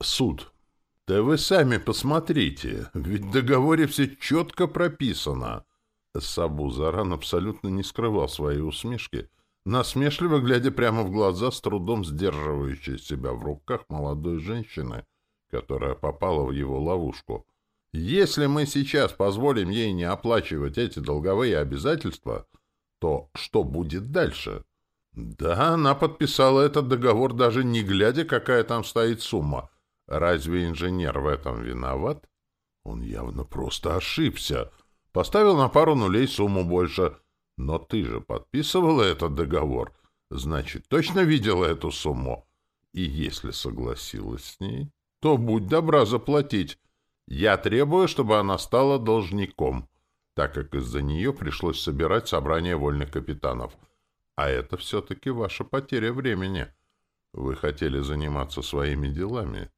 Суд. Да вы сами посмотрите, ведь в договоре все четко прописано. Сабу Заран абсолютно не скрывал своей усмешки, насмешливо глядя прямо в глаза с трудом сдерживающей себя в руках молодой женщины, которая попала в его ловушку. Если мы сейчас позволим ей не оплачивать эти долговые обязательства, то что будет дальше? Да, она подписала этот договор даже не глядя, какая там стоит сумма — Разве инженер в этом виноват? Он явно просто ошибся. Поставил на пару нулей сумму больше. Но ты же подписывала этот договор. Значит, точно видела эту сумму. И если согласилась с ней, то будь добра заплатить. Я требую, чтобы она стала должником, так как из-за нее пришлось собирать собрание вольных капитанов. А это все-таки ваша потеря времени. Вы хотели заниматься своими делами.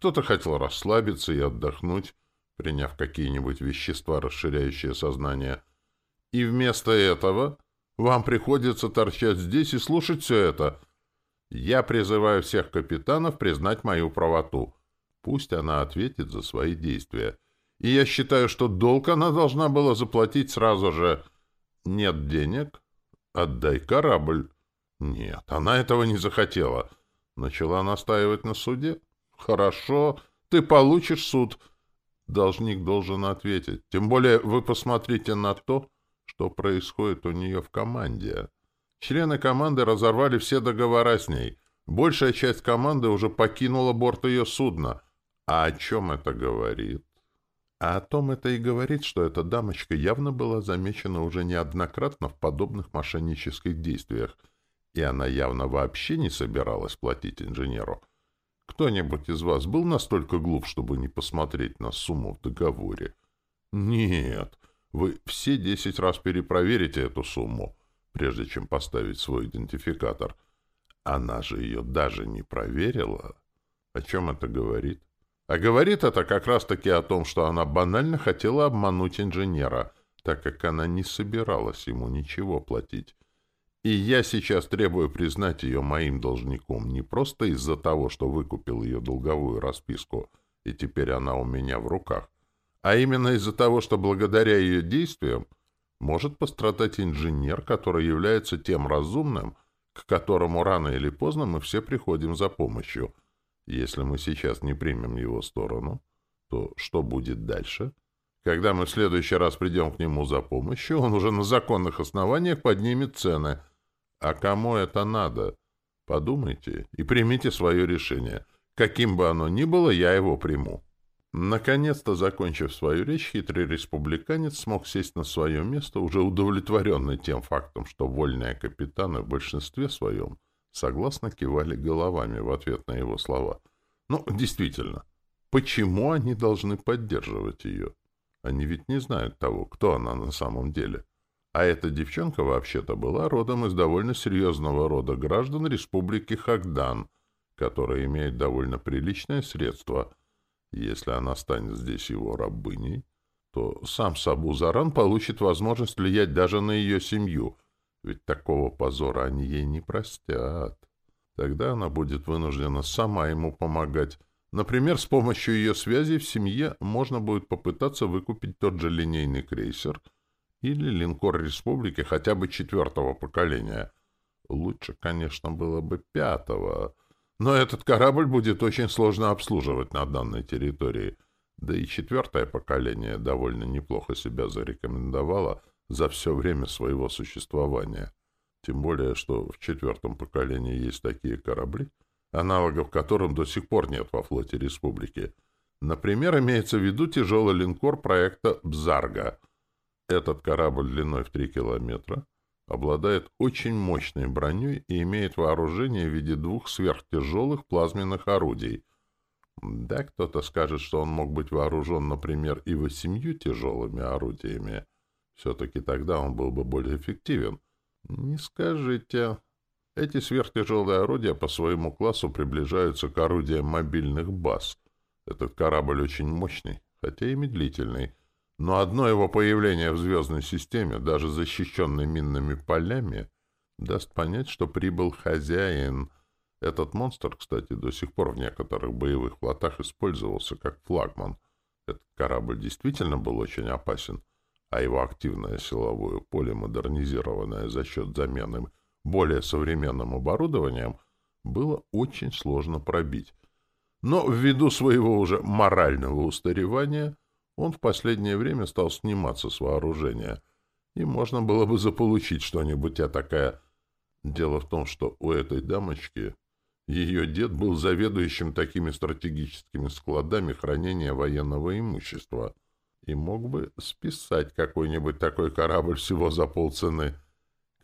Кто-то хотел расслабиться и отдохнуть, приняв какие-нибудь вещества, расширяющие сознание. И вместо этого вам приходится торчать здесь и слушать все это. Я призываю всех капитанов признать мою правоту. Пусть она ответит за свои действия. И я считаю, что долг она должна была заплатить сразу же. Нет денег? Отдай корабль. Нет, она этого не захотела. Начала настаивать на суде. Хорошо, ты получишь суд. Должник должен ответить. Тем более вы посмотрите на то, что происходит у нее в команде. Члены команды разорвали все договора с ней. Большая часть команды уже покинула борт ее судна. А о чем это говорит? А о том это и говорит, что эта дамочка явно была замечена уже неоднократно в подобных мошеннических действиях, и она явно вообще не собиралась платить инженеру. Кто-нибудь из вас был настолько глуп, чтобы не посмотреть на сумму в договоре? Нет. Вы все десять раз перепроверите эту сумму, прежде чем поставить свой идентификатор. Она же ее даже не проверила. О чем это говорит? А говорит это как раз-таки о том, что она банально хотела обмануть инженера, так как она не собиралась ему ничего платить. И я сейчас требую признать ее моим должником не просто из-за того, что выкупил ее долговую расписку, и теперь она у меня в руках, а именно из-за того, что благодаря ее действиям может пострадать инженер, который является тем разумным, к которому рано или поздно мы все приходим за помощью. Если мы сейчас не примем его сторону, то что будет дальше? Когда мы в следующий раз придем к нему за помощью, он уже на законных основаниях поднимет цены — а кому это надо? Подумайте и примите свое решение. Каким бы оно ни было, я его приму. Наконец-то, закончив свою речь, хитрый республиканец смог сесть на свое место, уже удовлетворенный тем фактом, что вольные капитаны в большинстве своем согласно кивали головами в ответ на его слова. Ну, действительно, почему они должны поддерживать ее? Они ведь не знают того, кто она на самом деле. А эта девчонка вообще-то была родом из довольно серьезного рода граждан Республики Хагдан, которая имеет довольно приличное средство. Если она станет здесь его рабыней, то сам Сабу Заран получит возможность влиять даже на ее семью, ведь такого позора они ей не простят. Тогда она будет вынуждена сама ему помогать. Например, с помощью ее связей в семье можно будет попытаться выкупить тот же линейный крейсер — или линкор республики хотя бы четвертого поколения. Лучше, конечно, было бы пятого, но этот корабль будет очень сложно обслуживать на данной территории. Да и четвертое поколение довольно неплохо себя зарекомендовало за все время своего существования. Тем более, что в четвертом поколении есть такие корабли, аналогов которым до сих пор нет во флоте республики. Например, имеется в виду тяжелый линкор проекта «Бзарга», этот корабль длиной в 3 километра обладает очень мощной броней и имеет вооружение в виде двух сверхтяжелых плазменных орудий. Да, кто-то скажет, что он мог быть вооружен, например, и восемью тяжелыми орудиями. Все-таки тогда он был бы более эффективен. Не скажите. Эти сверхтяжелые орудия по своему классу приближаются к орудиям мобильных баз. Этот корабль очень мощный, хотя и медлительный. Но одно его появление в звездной системе, даже защищенной минными полями, даст понять, что прибыл хозяин. Этот монстр, кстати, до сих пор в некоторых боевых флотах использовался как флагман. Этот корабль действительно был очень опасен, а его активное силовое поле, модернизированное за счет замены более современным оборудованием, было очень сложно пробить. Но ввиду своего уже морального устаревания он в последнее время стал сниматься с вооружения, и можно было бы заполучить что-нибудь такая. Дело в том, что у этой дамочки ее дед был заведующим такими стратегическими складами хранения военного имущества и мог бы списать какой-нибудь такой корабль всего за полцены.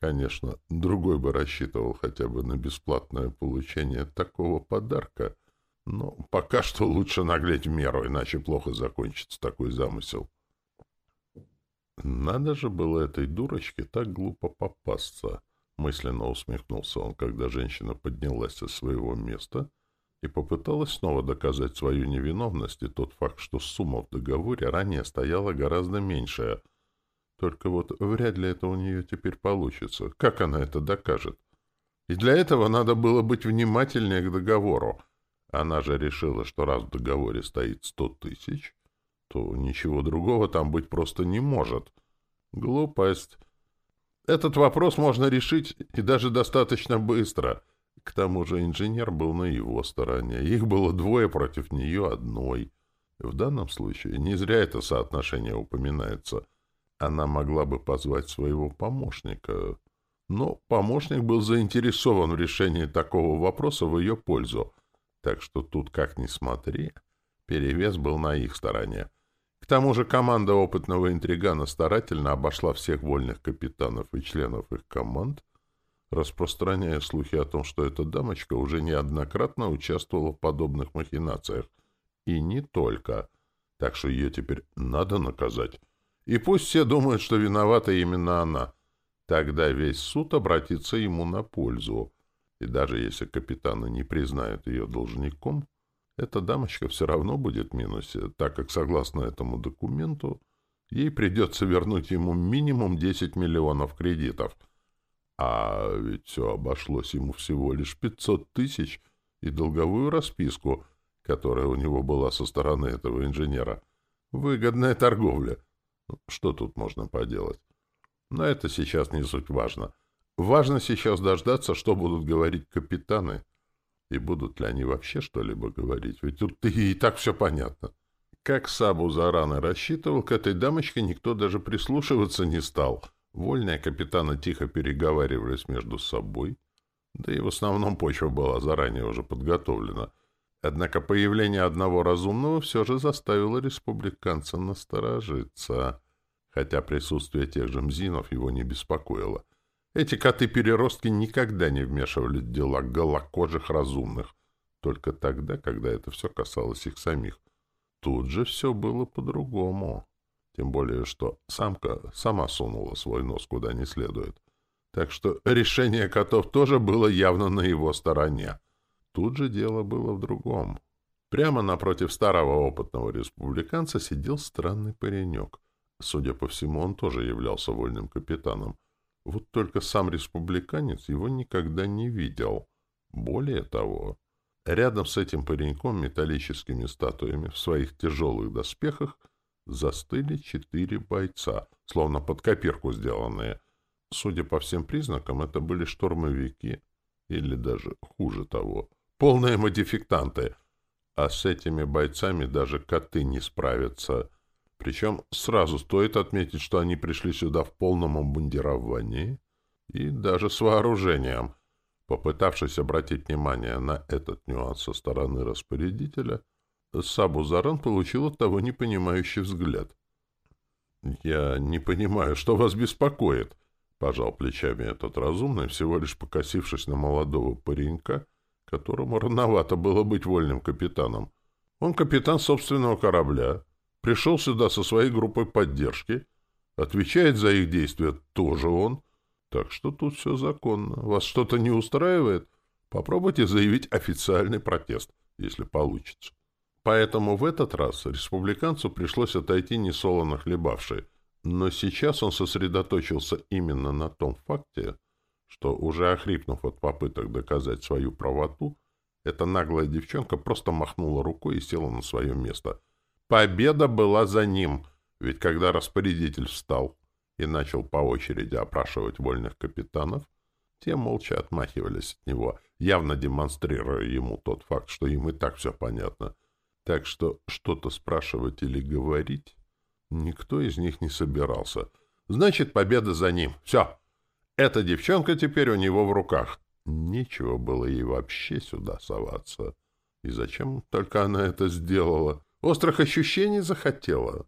Конечно, другой бы рассчитывал хотя бы на бесплатное получение такого подарка, но пока что лучше наглеть в меру, иначе плохо закончится такой замысел. Надо же было этой дурочке так глупо попасться. Мысленно усмехнулся он, когда женщина поднялась со своего места и попыталась снова доказать свою невиновность и тот факт, что сумма в договоре ранее стояла гораздо меньшая. Только вот вряд ли это у нее теперь получится. Как она это докажет? И для этого надо было быть внимательнее к договору. Она же решила, что раз в договоре стоит сто тысяч, то ничего другого там быть просто не может. Глупость. Этот вопрос можно решить и даже достаточно быстро. К тому же инженер был на его стороне. Их было двое против нее одной. В данном случае не зря это соотношение упоминается. Она могла бы позвать своего помощника. Но помощник был заинтересован в решении такого вопроса в ее пользу. Так что тут, как ни смотри, перевес был на их стороне. К тому же команда опытного интригана старательно обошла всех вольных капитанов и членов их команд, распространяя слухи о том, что эта дамочка уже неоднократно участвовала в подобных махинациях. И не только. Так что ее теперь надо наказать. И пусть все думают, что виновата именно она. Тогда весь суд обратится ему на пользу. И даже если капитаны не признают ее должником, эта дамочка все равно будет в минусе, так как, согласно этому документу, ей придется вернуть ему минимум 10 миллионов кредитов. А ведь все обошлось ему всего лишь 500 тысяч и долговую расписку, которая у него была со стороны этого инженера. Выгодная торговля. Что тут можно поделать? Но это сейчас не суть важно. Важно сейчас дождаться, что будут говорить капитаны — и будут ли они вообще что-либо говорить? Ведь тут и так все понятно. Как Сабу заранее рассчитывал, к этой дамочке никто даже прислушиваться не стал. Вольные капитаны тихо переговаривались между собой, да и в основном почва была заранее уже подготовлена. Однако появление одного разумного все же заставило республиканца насторожиться, хотя присутствие тех же мзинов его не беспокоило — эти коты-переростки никогда не вмешивали в дела голокожих разумных, только тогда, когда это все касалось их самих. Тут же все было по-другому. Тем более, что самка сама сунула свой нос куда не следует. Так что решение котов тоже было явно на его стороне. Тут же дело было в другом. Прямо напротив старого опытного республиканца сидел странный паренек. Судя по всему, он тоже являлся вольным капитаном. Вот только сам республиканец его никогда не видел. Более того, рядом с этим пареньком металлическими статуями в своих тяжелых доспехах застыли четыре бойца, словно под копирку сделанные. Судя по всем признакам, это были штурмовики, или даже хуже того, полные модификтанты. А с этими бойцами даже коты не справятся — причем сразу стоит отметить, что они пришли сюда в полном обмундировании и даже с вооружением. Попытавшись обратить внимание на этот нюанс со стороны распорядителя, Сабу Заран получил от того непонимающий взгляд. «Я не понимаю, что вас беспокоит?» — пожал плечами этот разумный, всего лишь покосившись на молодого паренька, которому рановато было быть вольным капитаном. «Он капитан собственного корабля» пришел сюда со своей группой поддержки, отвечает за их действия тоже он. Так что тут все законно. Вас что-то не устраивает? Попробуйте заявить официальный протест, если получится. Поэтому в этот раз республиканцу пришлось отойти несолоно хлебавший. Но сейчас он сосредоточился именно на том факте, что, уже охрипнув от попыток доказать свою правоту, эта наглая девчонка просто махнула рукой и села на свое место. Победа была за ним, ведь когда распорядитель встал и начал по очереди опрашивать вольных капитанов, те молча отмахивались от него, явно демонстрируя ему тот факт, что им и так все понятно. Так что что-то спрашивать или говорить никто из них не собирался. Значит, победа за ним. Все. Эта девчонка теперь у него в руках. Нечего было ей вообще сюда соваться. И зачем только она это сделала? Острых ощущений захотела.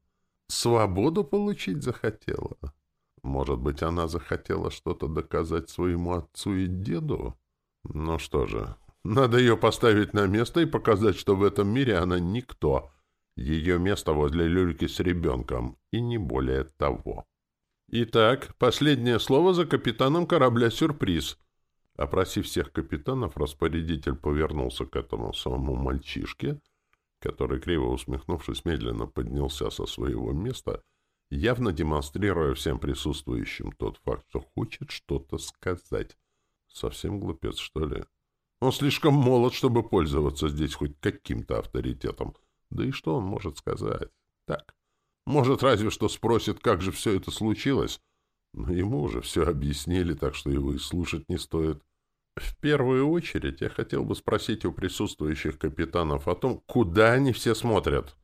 Свободу получить захотела. Может быть, она захотела что-то доказать своему отцу и деду? Ну что же, надо ее поставить на место и показать, что в этом мире она никто. Ее место возле люльки с ребенком, и не более того. Итак, последнее слово за капитаном корабля «Сюрприз». Опросив всех капитанов, распорядитель повернулся к этому самому мальчишке, который, криво усмехнувшись, медленно поднялся со своего места, явно демонстрируя всем присутствующим тот факт, что хочет что-то сказать. Совсем глупец, что ли? Он слишком молод, чтобы пользоваться здесь хоть каким-то авторитетом. Да и что он может сказать? Так, может, разве что спросит, как же все это случилось. Но ему уже все объяснили, так что его и слушать не стоит. В первую очередь я хотел бы спросить у присутствующих капитанов о том, куда они все смотрят.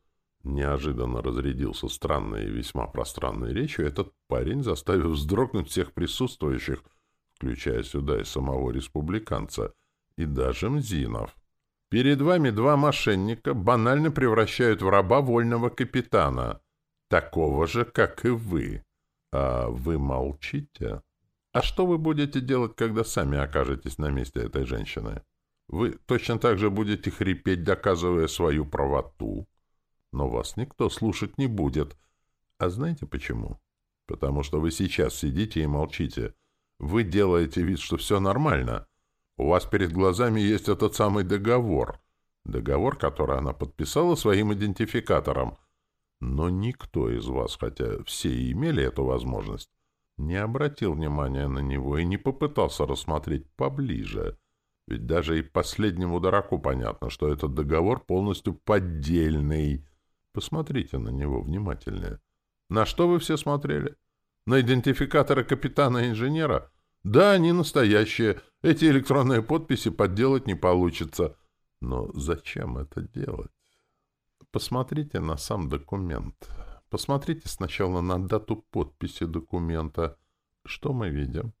Неожиданно разрядился странной и весьма пространной речью этот парень, заставив вздрогнуть всех присутствующих, включая сюда и самого республиканца, и даже Мзинов. Перед вами два мошенника банально превращают в раба вольного капитана такого же, как и вы. А вы молчите? А что вы будете делать, когда сами окажетесь на месте этой женщины? Вы точно так же будете хрипеть, доказывая свою правоту, но вас никто слушать не будет. А знаете почему? Потому что вы сейчас сидите и молчите. Вы делаете вид, что все нормально. У вас перед глазами есть этот самый договор. Договор, который она подписала своим идентификатором — но никто из вас, хотя все и имели эту возможность, не обратил внимания на него и не попытался рассмотреть поближе. Ведь даже и последнему дураку понятно, что этот договор полностью поддельный. Посмотрите на него внимательнее. На что вы все смотрели? На идентификаторы капитана-инженера? Да, они настоящие. Эти электронные подписи подделать не получится. Но зачем это делать? Посмотрите на сам документ. Посмотрите сначала на дату подписи документа. Что мы видим?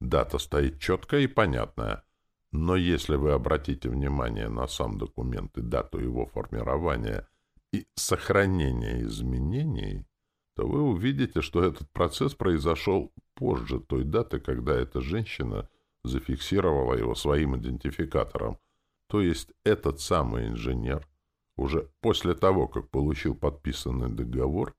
Дата стоит четкая и понятная. Но если вы обратите внимание на сам документ и дату его формирования и сохранения изменений, то вы увидите, что этот процесс произошел позже той даты, когда эта женщина зафиксировала его своим идентификатором. То есть этот самый инженер уже после того, как получил подписанный договор,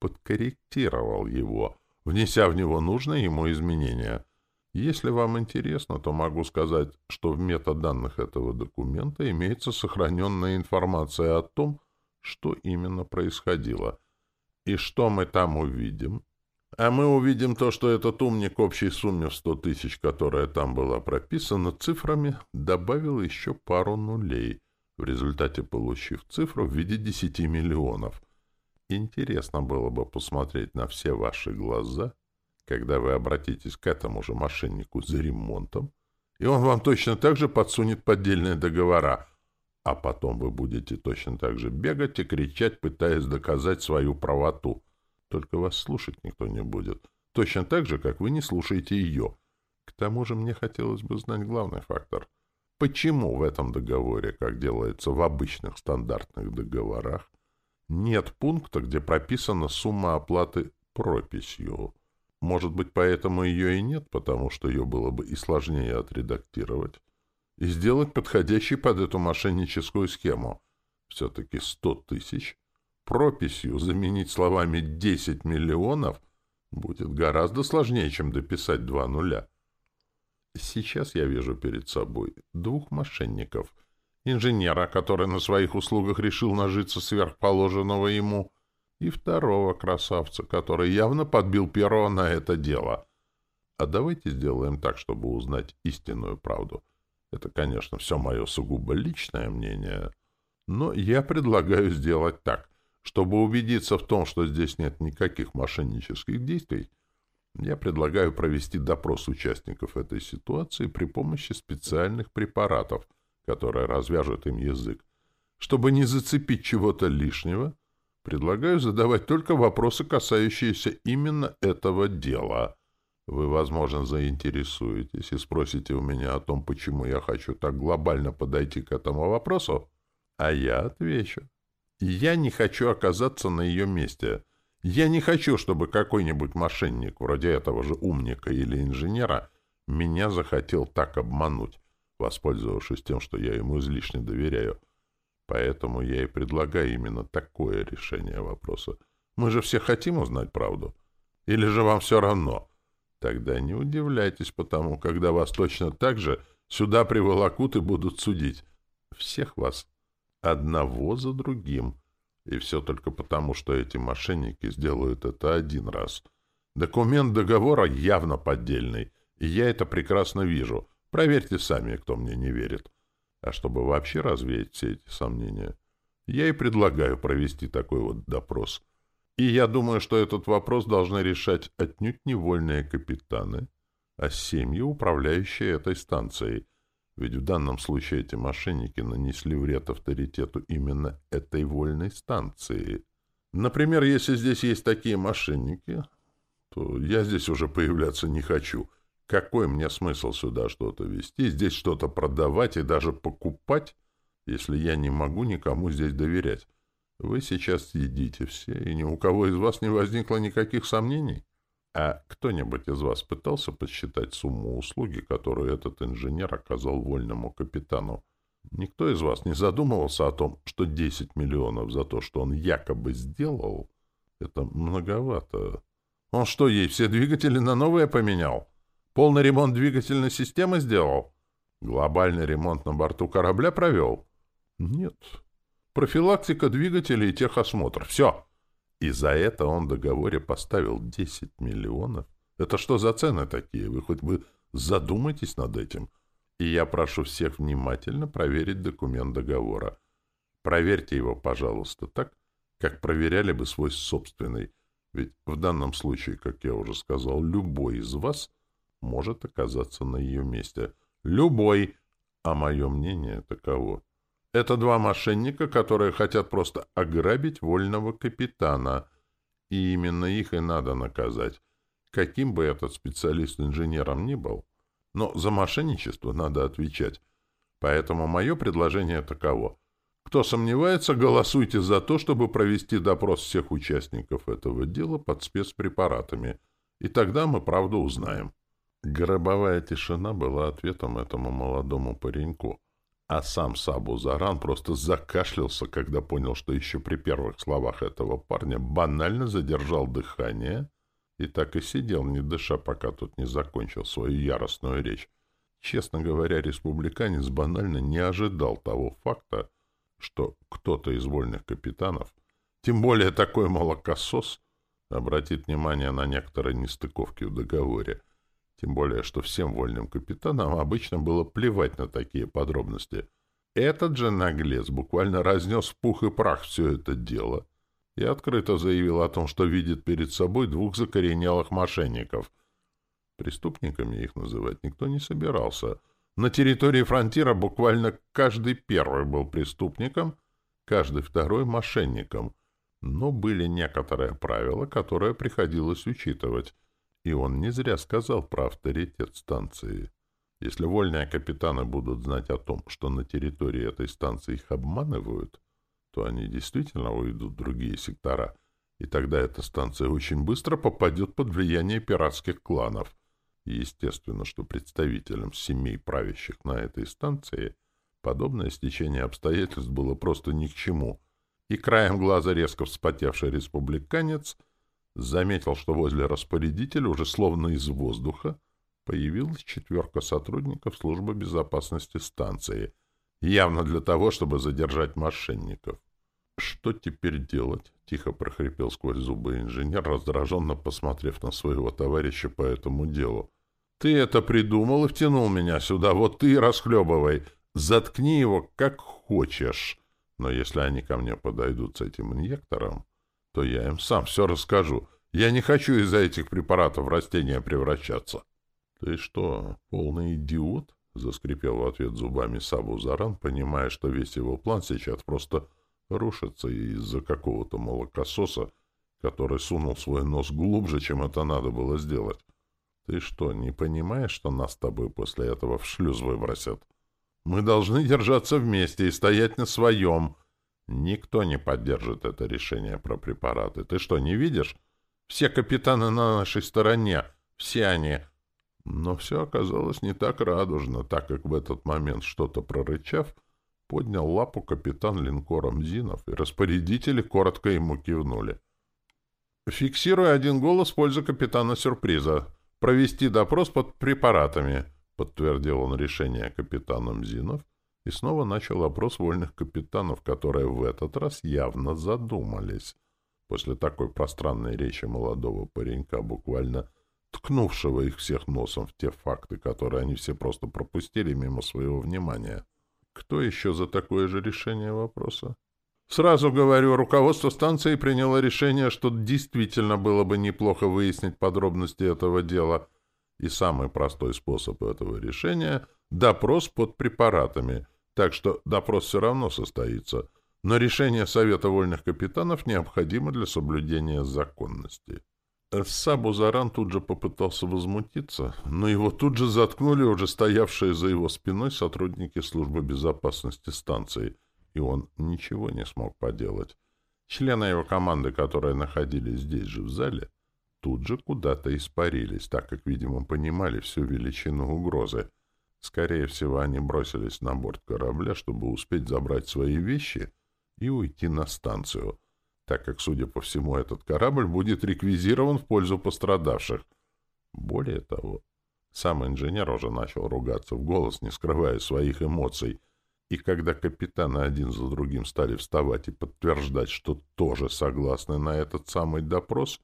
подкорректировал его, внеся в него нужные ему изменения. Если вам интересно, то могу сказать, что в метаданных этого документа имеется сохраненная информация о том, что именно происходило. И что мы там увидим? А мы увидим то, что этот умник общей сумме в сто тысяч, которая там была прописана цифрами, добавил еще пару нулей — в результате получив цифру в виде 10 миллионов. Интересно было бы посмотреть на все ваши глаза, когда вы обратитесь к этому же мошеннику за ремонтом, и он вам точно так же подсунет поддельные договора, а потом вы будете точно так же бегать и кричать, пытаясь доказать свою правоту. Только вас слушать никто не будет, точно так же, как вы не слушаете ее. К тому же мне хотелось бы знать главный фактор — Почему в этом договоре, как делается в обычных стандартных договорах, нет пункта, где прописана сумма оплаты прописью? Может быть, поэтому ее и нет, потому что ее было бы и сложнее отредактировать и сделать подходящей под эту мошенническую схему. Все-таки сто тысяч прописью заменить словами десять миллионов будет гораздо сложнее, чем дописать два нуля. Сейчас я вижу перед собой двух мошенников. Инженера, который на своих услугах решил нажиться сверхположенного ему, и второго красавца, который явно подбил первого на это дело. А давайте сделаем так, чтобы узнать истинную правду. Это, конечно, все мое сугубо личное мнение, но я предлагаю сделать так. Чтобы убедиться в том, что здесь нет никаких мошеннических действий, я предлагаю провести допрос участников этой ситуации при помощи специальных препаратов, которые развяжут им язык. Чтобы не зацепить чего-то лишнего, предлагаю задавать только вопросы, касающиеся именно этого дела. Вы, возможно, заинтересуетесь и спросите у меня о том, почему я хочу так глобально подойти к этому вопросу, а я отвечу. Я не хочу оказаться на ее месте. Я не хочу, чтобы какой-нибудь мошенник, вроде этого же умника или инженера, меня захотел так обмануть, воспользовавшись тем, что я ему излишне доверяю. Поэтому я и предлагаю именно такое решение вопроса. Мы же все хотим узнать правду. Или же вам все равно? Тогда не удивляйтесь потому, когда вас точно так же сюда приволокут и будут судить. Всех вас. Одного за другим. И все только потому, что эти мошенники сделают это один раз. Документ договора явно поддельный, и я это прекрасно вижу. Проверьте сами, кто мне не верит. А чтобы вообще развеять все эти сомнения, я и предлагаю провести такой вот допрос. И я думаю, что этот вопрос должны решать отнюдь не вольные капитаны, а семьи, управляющие этой станцией — ведь в данном случае эти мошенники нанесли вред авторитету именно этой вольной станции. Например, если здесь есть такие мошенники, то я здесь уже появляться не хочу. Какой мне смысл сюда что-то вести, здесь что-то продавать и даже покупать, если я не могу никому здесь доверять? Вы сейчас едите все, и ни у кого из вас не возникло никаких сомнений? А кто-нибудь из вас пытался подсчитать сумму услуги, которую этот инженер оказал вольному капитану? Никто из вас не задумывался о том, что 10 миллионов за то, что он якобы сделал, это многовато. Он что, ей все двигатели на новые поменял? Полный ремонт двигательной системы сделал? Глобальный ремонт на борту корабля провел? Нет. Профилактика двигателей и техосмотр. Все. И за это он в договоре поставил 10 миллионов. Это что за цены такие? Вы хоть бы задумайтесь над этим. И я прошу всех внимательно проверить документ договора. Проверьте его, пожалуйста, так, как проверяли бы свой собственный. Ведь в данном случае, как я уже сказал, любой из вас может оказаться на ее месте. Любой! А мое мнение таково. Это два мошенника, которые хотят просто ограбить вольного капитана. И именно их и надо наказать. Каким бы этот специалист инженером ни был. Но за мошенничество надо отвечать. Поэтому мое предложение таково. Кто сомневается, голосуйте за то, чтобы провести допрос всех участников этого дела под спецпрепаратами. И тогда мы правду узнаем. Гробовая тишина была ответом этому молодому пареньку. А сам Сабу Заран просто закашлялся, когда понял, что еще при первых словах этого парня банально задержал дыхание и так и сидел, не дыша, пока тот не закончил свою яростную речь. Честно говоря, республиканец банально не ожидал того факта, что кто-то из вольных капитанов, тем более такой молокосос, обратит внимание на некоторые нестыковки в договоре, тем более, что всем вольным капитанам обычно было плевать на такие подробности. Этот же наглец буквально разнес пух и прах все это дело и открыто заявил о том, что видит перед собой двух закоренелых мошенников. Преступниками их называть никто не собирался. На территории фронтира буквально каждый первый был преступником, каждый второй — мошенником. Но были некоторые правила, которые приходилось учитывать — и он не зря сказал про авторитет станции. Если вольные капитаны будут знать о том, что на территории этой станции их обманывают, то они действительно уйдут в другие сектора, и тогда эта станция очень быстро попадет под влияние пиратских кланов. И естественно, что представителям семей, правящих на этой станции, подобное стечение обстоятельств было просто ни к чему. И краем глаза резко вспотевший республиканец — заметил, что возле распорядителя уже словно из воздуха появилась четверка сотрудников службы безопасности станции, явно для того, чтобы задержать мошенников. «Что теперь делать?» — тихо прохрипел сквозь зубы инженер, раздраженно посмотрев на своего товарища по этому делу. Ты это придумал и втянул меня сюда, вот ты расхлебывай. Заткни его как хочешь. Но если они ко мне подойдут с этим инъектором, то я им сам все расскажу. Я не хочу из-за этих препаратов в растения превращаться. — Ты что, полный идиот? — заскрипел в ответ зубами Сабу Заран, понимая, что весь его план сейчас просто рушится из-за какого-то молокососа, который сунул свой нос глубже, чем это надо было сделать. Ты что, не понимаешь, что нас с тобой после этого в шлюз выбросят? Мы должны держаться вместе и стоять на своем. Никто не поддержит это решение про препараты. Ты что, не видишь? Все капитаны на нашей стороне. Все они. Но все оказалось не так радужно, так как в этот момент, что-то прорычав, поднял лапу капитан линкором Зинов, и распорядители коротко ему кивнули. «Фиксируя один голос в пользу капитана сюрприза», провести допрос под препаратами, подтвердил он решение капитаном Зинов и снова начал опрос вольных капитанов, которые в этот раз явно задумались. После такой пространной речи молодого паренька, буквально ткнувшего их всех носом в те факты, которые они все просто пропустили мимо своего внимания. Кто еще за такое же решение вопроса? Сразу говорю, руководство станции приняло решение, что действительно было бы неплохо выяснить подробности этого дела. И самый простой способ этого решения — допрос под препаратами. Так что допрос все равно состоится. Но решение Совета вольных капитанов необходимо для соблюдения законности. Сабу Заран тут же попытался возмутиться, но его тут же заткнули уже стоявшие за его спиной сотрудники службы безопасности станции — и он ничего не смог поделать. Члены его команды, которые находились здесь же в зале, тут же куда-то испарились, так как, видимо, понимали всю величину угрозы. Скорее всего, они бросились на борт корабля, чтобы успеть забрать свои вещи и уйти на станцию, так как, судя по всему, этот корабль будет реквизирован в пользу пострадавших. Более того, сам инженер уже начал ругаться в голос, не скрывая своих эмоций — и когда капитаны один за другим стали вставать и подтверждать, что тоже согласны на этот самый допрос,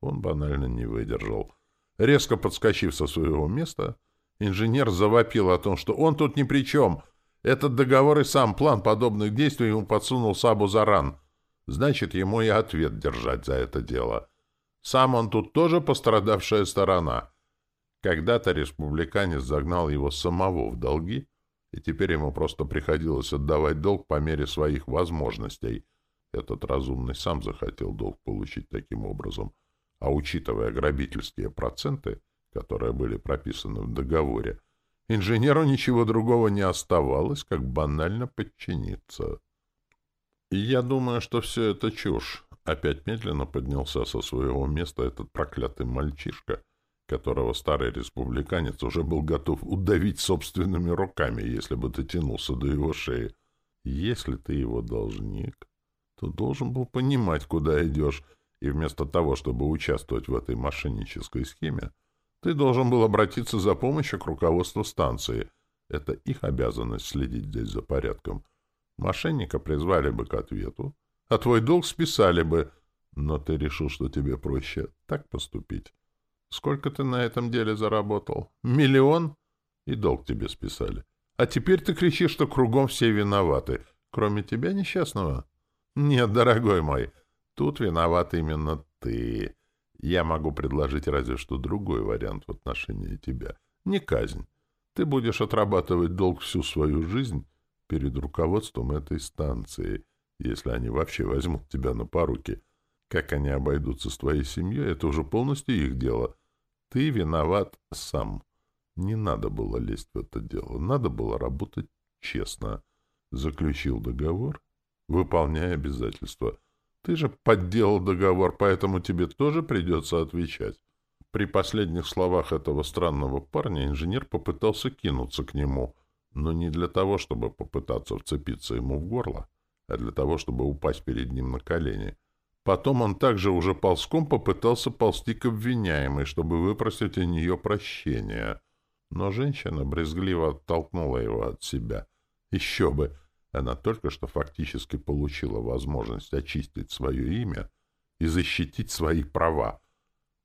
он банально не выдержал. Резко подскочив со своего места, инженер завопил о том, что он тут ни при чем. Этот договор и сам план подобных действий ему подсунул Сабу Заран. Значит, ему и ответ держать за это дело. Сам он тут тоже пострадавшая сторона. Когда-то республиканец загнал его самого в долги, и теперь ему просто приходилось отдавать долг по мере своих возможностей. Этот разумный сам захотел долг получить таким образом, а учитывая грабительские проценты, которые были прописаны в договоре, инженеру ничего другого не оставалось, как банально подчиниться. И я думаю, что все это чушь. Опять медленно поднялся со своего места этот проклятый мальчишка, которого старый республиканец уже был готов удавить собственными руками, если бы дотянулся до его шеи. Если ты его должник, то должен был понимать, куда идешь, и вместо того, чтобы участвовать в этой мошеннической схеме, ты должен был обратиться за помощью к руководству станции. Это их обязанность следить здесь за порядком. Мошенника призвали бы к ответу, а твой долг списали бы, но ты решил, что тебе проще так поступить. Сколько ты на этом деле заработал? Миллион? И долг тебе списали. А теперь ты кричишь, что кругом все виноваты. Кроме тебя, несчастного? Нет, дорогой мой, тут виноват именно ты. Я могу предложить разве что другой вариант в отношении тебя. Не казнь. Ты будешь отрабатывать долг всю свою жизнь перед руководством этой станции, если они вообще возьмут тебя на поруки. Как они обойдутся с твоей семьей, это уже полностью их дело. Ты виноват сам. Не надо было лезть в это дело. Надо было работать честно. Заключил договор, выполняя обязательства. Ты же подделал договор, поэтому тебе тоже придется отвечать. При последних словах этого странного парня инженер попытался кинуться к нему, но не для того, чтобы попытаться вцепиться ему в горло, а для того, чтобы упасть перед ним на колени — Потом он также уже ползком попытался ползти к обвиняемой, чтобы выпросить у нее прощения. Но женщина брезгливо оттолкнула его от себя. Еще бы! Она только что фактически получила возможность очистить свое имя и защитить свои права.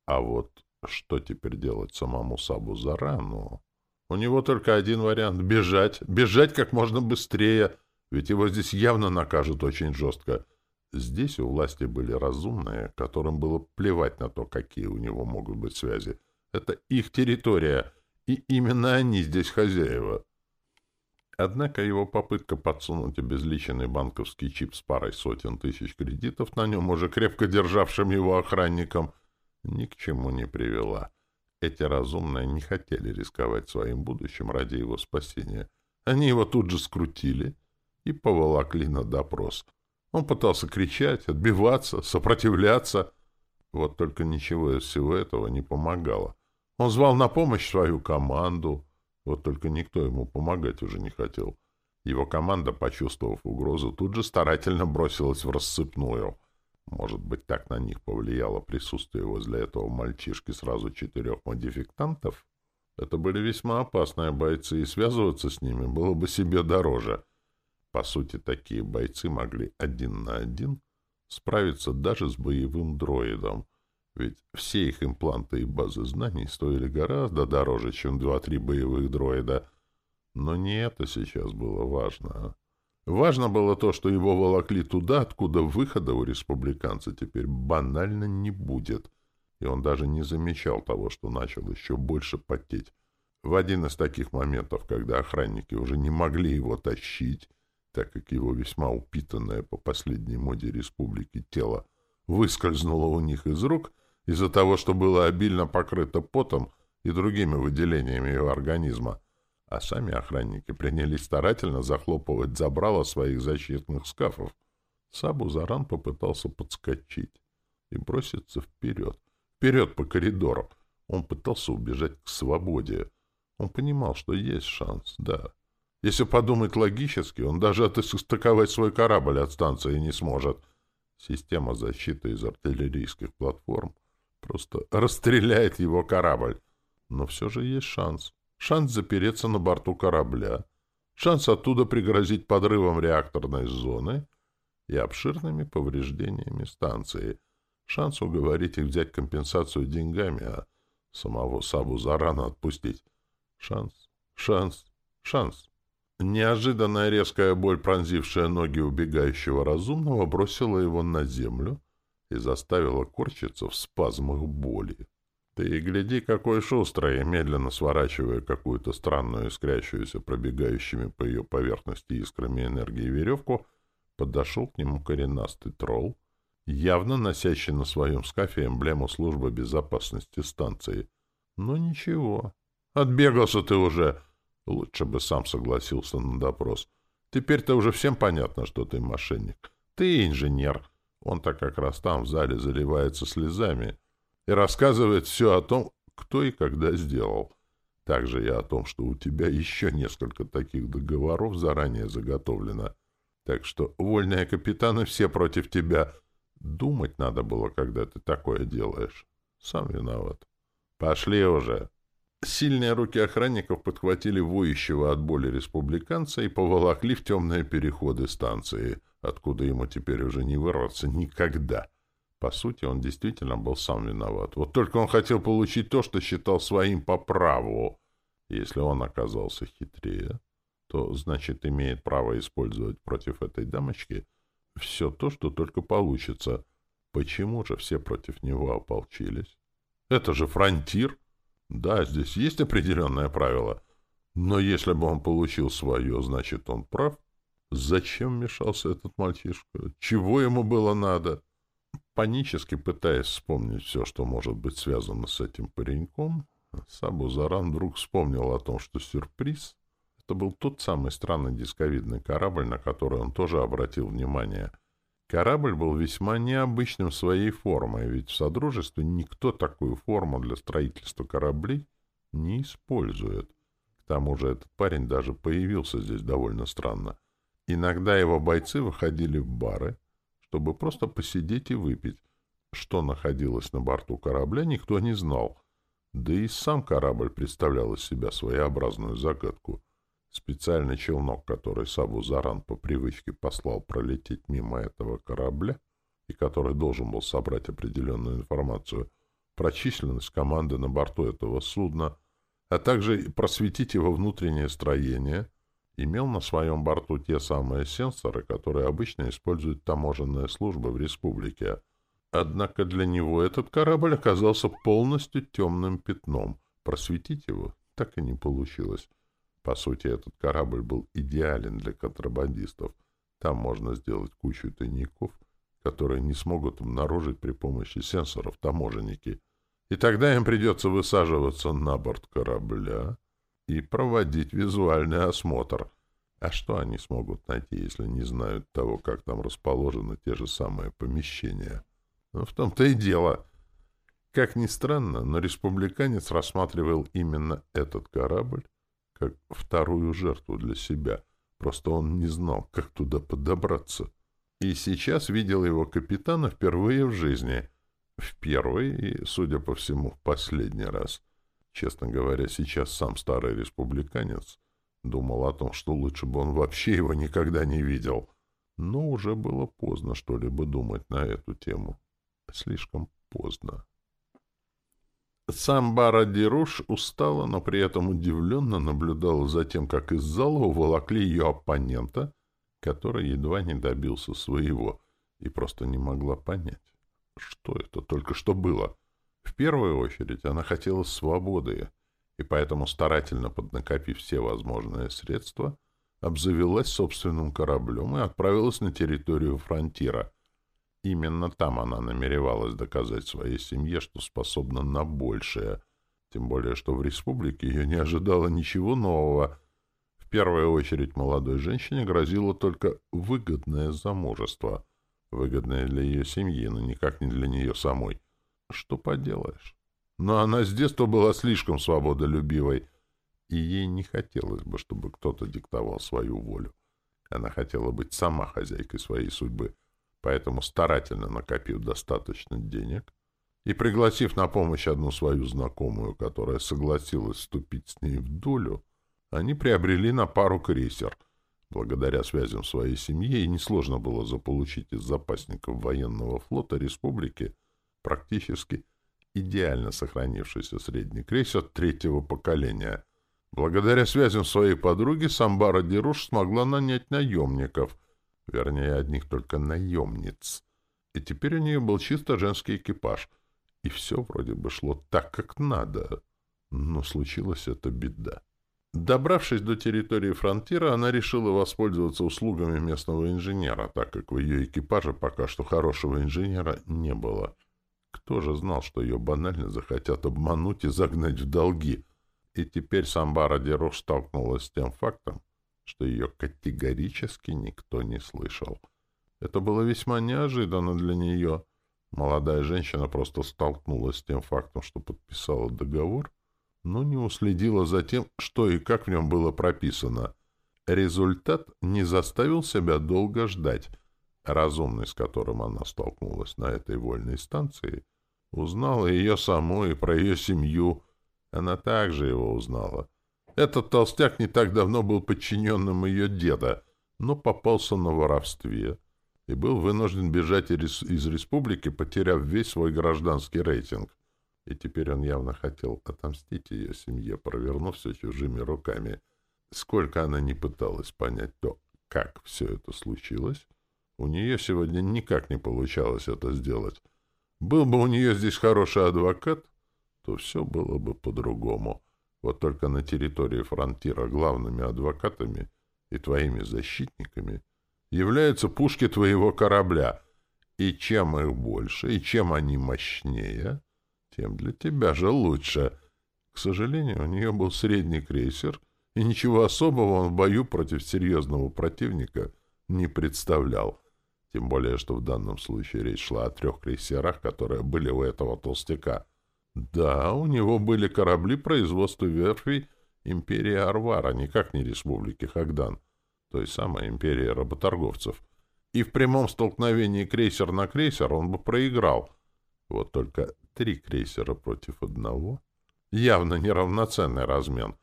А вот Что теперь делать самому Сабу Зарану? У него только один вариант — бежать. Бежать как можно быстрее, ведь его здесь явно накажут очень жестко. Здесь у власти были разумные, которым было плевать на то, какие у него могут быть связи. Это их территория, и именно они здесь хозяева. Однако его попытка подсунуть обезличенный банковский чип с парой сотен тысяч кредитов на нем, уже крепко державшим его охранником, ни к чему не привела. Эти разумные не хотели рисковать своим будущим ради его спасения. Они его тут же скрутили и поволокли на допрос. Он пытался кричать, отбиваться, сопротивляться. Вот только ничего из всего этого не помогало. Он звал на помощь свою команду. Вот только никто ему помогать уже не хотел. Его команда, почувствовав угрозу, тут же старательно бросилась в рассыпную. Может быть, так на них повлияло присутствие возле этого мальчишки сразу четырех модификтантов? Это были весьма опасные бойцы, и связываться с ними было бы себе дороже. По сути, такие бойцы могли один на один справиться даже с боевым дроидом, ведь все их импланты и базы знаний стоили гораздо дороже, чем два-три боевых дроида. Но не это сейчас было важно. Важно было то, что его волокли туда, откуда выхода у республиканца теперь банально не будет. И он даже не замечал того, что начал еще больше потеть. В один из таких моментов, когда охранники уже не могли его тащить, так как его весьма упитанное по последней моде республики тело выскользнуло у них из рук из-за того, что было обильно покрыто потом и другими выделениями его организма, а сами охранники принялись старательно захлопывать забрало своих защитных скафов. Сабу Заран попытался подскочить и броситься вперед, вперед по коридору. Он пытался убежать к свободе. Он понимал, что есть шанс, да. Если подумать логически, он даже отстыковать свой корабль от станции не сможет. Система защиты из артиллерийских платформ просто расстреляет его корабль. Но все же есть шанс. Шанс запереться на борту корабля. Шанс оттуда пригрозить подрывом реакторной зоны и обширными повреждениями станции. Шанс уговорить их взять компенсацию деньгами, а самого Сабу зарано отпустить. Шанс, шанс, шанс. Неожиданная резкая боль, пронзившая ноги убегающего разумного, бросила его на землю и заставила корчиться в спазмах боли. Ты гляди, какой шустрый, медленно сворачивая какую-то странную искрящуюся пробегающими по ее поверхности искрами энергии веревку, подошел к нему коренастый тролл, явно носящий на своем скафе эмблему службы безопасности станции. Но «Ну, ничего. Отбегался ты уже. Лучше бы сам согласился на допрос. Теперь-то уже всем понятно, что ты мошенник. Ты инженер. Он-то как раз там в зале заливается слезами и рассказывает все о том, кто и когда сделал. Также и о том, что у тебя еще несколько таких договоров заранее заготовлено. Так что вольные капитаны все против тебя. Думать надо было, когда ты такое делаешь. Сам виноват. Пошли уже. Сильные руки охранников подхватили воющего от боли республиканца и поволокли в темные переходы станции, откуда ему теперь уже не вырваться никогда. По сути, он действительно был сам виноват. Вот только он хотел получить то, что считал своим по праву. Если он оказался хитрее, то, значит, имеет право использовать против этой дамочки все то, что только получится. Почему же все против него ополчились? Это же фронтир! Да, здесь есть определенное правило. Но если бы он получил свое, значит, он прав. Зачем вмешался этот мальчишка? Чего ему было надо? Панически пытаясь вспомнить все, что может быть связано с этим пареньком, Сабу Заран вдруг вспомнил о том, что сюрприз — это был тот самый странный дисковидный корабль, на который он тоже обратил внимание — Корабль был весьма необычным своей формой, ведь в Содружестве никто такую форму для строительства кораблей не использует. К тому же этот парень даже появился здесь довольно странно. Иногда его бойцы выходили в бары, чтобы просто посидеть и выпить. Что находилось на борту корабля, никто не знал. Да и сам корабль представлял из себя своеобразную загадку — Специальный челнок, который Сабу Заран по привычке послал пролететь мимо этого корабля и который должен был собрать определенную информацию, про численность команды на борту этого судна, а также просветить его внутреннее строение, имел на своем борту те самые сенсоры, которые обычно используют таможенные службы в республике. Однако для него этот корабль оказался полностью темным пятном. Просветить его так и не получилось. По сути, этот корабль был идеален для контрабандистов. Там можно сделать кучу тайников, которые не смогут обнаружить при помощи сенсоров таможенники. И тогда им придется высаживаться на борт корабля и проводить визуальный осмотр. А что они смогут найти, если не знают того, как там расположены те же самые помещения? Ну, в том-то и дело. Как ни странно, но республиканец рассматривал именно этот корабль как вторую жертву для себя. Просто он не знал, как туда подобраться. И сейчас видел его капитана впервые в жизни. В первый и, судя по всему, в последний раз. Честно говоря, сейчас сам старый республиканец думал о том, что лучше бы он вообще его никогда не видел. Но уже было поздно что-либо думать на эту тему. Слишком поздно. Сам Бара Дируш устало, но при этом удивленно наблюдал за тем, как из зала уволокли ее оппонента, который едва не добился своего, и просто не могла понять, что это только что было. В первую очередь она хотела свободы, и поэтому, старательно поднакопив все возможные средства, обзавелась собственным кораблем и отправилась на территорию фронтира — Именно там она намеревалась доказать своей семье, что способна на большее. Тем более, что в республике ее не ожидало ничего нового. В первую очередь молодой женщине грозило только выгодное замужество. Выгодное для ее семьи, но никак не для нее самой. Что поделаешь? Но она с детства была слишком свободолюбивой, и ей не хотелось бы, чтобы кто-то диктовал свою волю. Она хотела быть сама хозяйкой своей судьбы — поэтому старательно накопив достаточно денег и пригласив на помощь одну свою знакомую, которая согласилась вступить с ней в долю, они приобрели на пару крейсер. Благодаря связям своей семьи и несложно было заполучить из запасников военного флота республики практически идеально сохранившийся средний крейсер третьего поколения. Благодаря связям своей подруги Самбара Деруш смогла нанять наемников — вернее, одних только наемниц. И теперь у нее был чисто женский экипаж, и все вроде бы шло так, как надо. Но случилась эта беда. Добравшись до территории фронтира, она решила воспользоваться услугами местного инженера, так как в ее экипаже пока что хорошего инженера не было. Кто же знал, что ее банально захотят обмануть и загнать в долги? И теперь Самбара Деруш столкнулась с тем фактом, что ее категорически никто не слышал. Это было весьма неожиданно для нее. Молодая женщина просто столкнулась с тем фактом, что подписала договор, но не уследила за тем, что и как в нем было прописано. Результат не заставил себя долго ждать. Разумный, с которым она столкнулась на этой вольной станции, узнала ее саму и про ее семью. Она также его узнала. Этот толстяк не так давно был подчиненным ее деда, но попался на воровстве и был вынужден бежать из республики, потеряв весь свой гражданский рейтинг. И теперь он явно хотел отомстить ее семье, провернув все чужими руками. Сколько она не пыталась понять то, как все это случилось, у нее сегодня никак не получалось это сделать. Был бы у нее здесь хороший адвокат, то все было бы по-другому. Вот только на территории фронтира главными адвокатами и твоими защитниками являются пушки твоего корабля. И чем их больше, и чем они мощнее, тем для тебя же лучше. К сожалению, у нее был средний крейсер, и ничего особого он в бою против серьезного противника не представлял. Тем более, что в данном случае речь шла о трех крейсерах, которые были у этого толстяка — да, у него были корабли производства верфей империи Арвара, никак не республики Хагдан, той самой империи работорговцев. И в прямом столкновении крейсер на крейсер он бы проиграл. Вот только три крейсера против одного — явно неравноценный размен.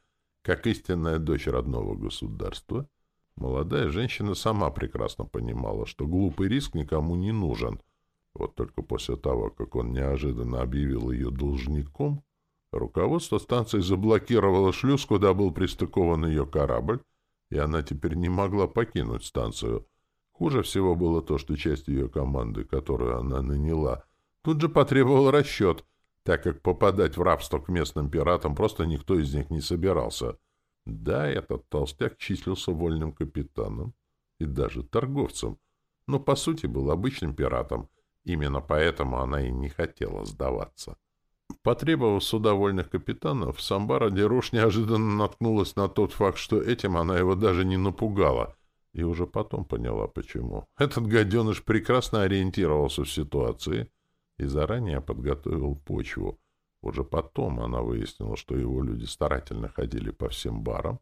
Как истинная дочь родного государства, молодая женщина сама прекрасно понимала, что глупый риск никому не нужен — Вот только после того, как он неожиданно объявил ее должником, руководство станции заблокировало шлюз, куда был пристыкован ее корабль, и она теперь не могла покинуть станцию. Хуже всего было то, что часть ее команды, которую она наняла, тут же потребовала расчет, так как попадать в рабство к местным пиратам просто никто из них не собирался. Да, этот толстяк числился вольным капитаном и даже торговцем, но по сути был обычным пиратом — Именно поэтому она и не хотела сдаваться. Потребовав суда вольных капитанов, Самбара Деруш неожиданно наткнулась на тот факт, что этим она его даже не напугала, и уже потом поняла, почему. Этот гаденыш прекрасно ориентировался в ситуации и заранее подготовил почву. Уже потом она выяснила, что его люди старательно ходили по всем барам,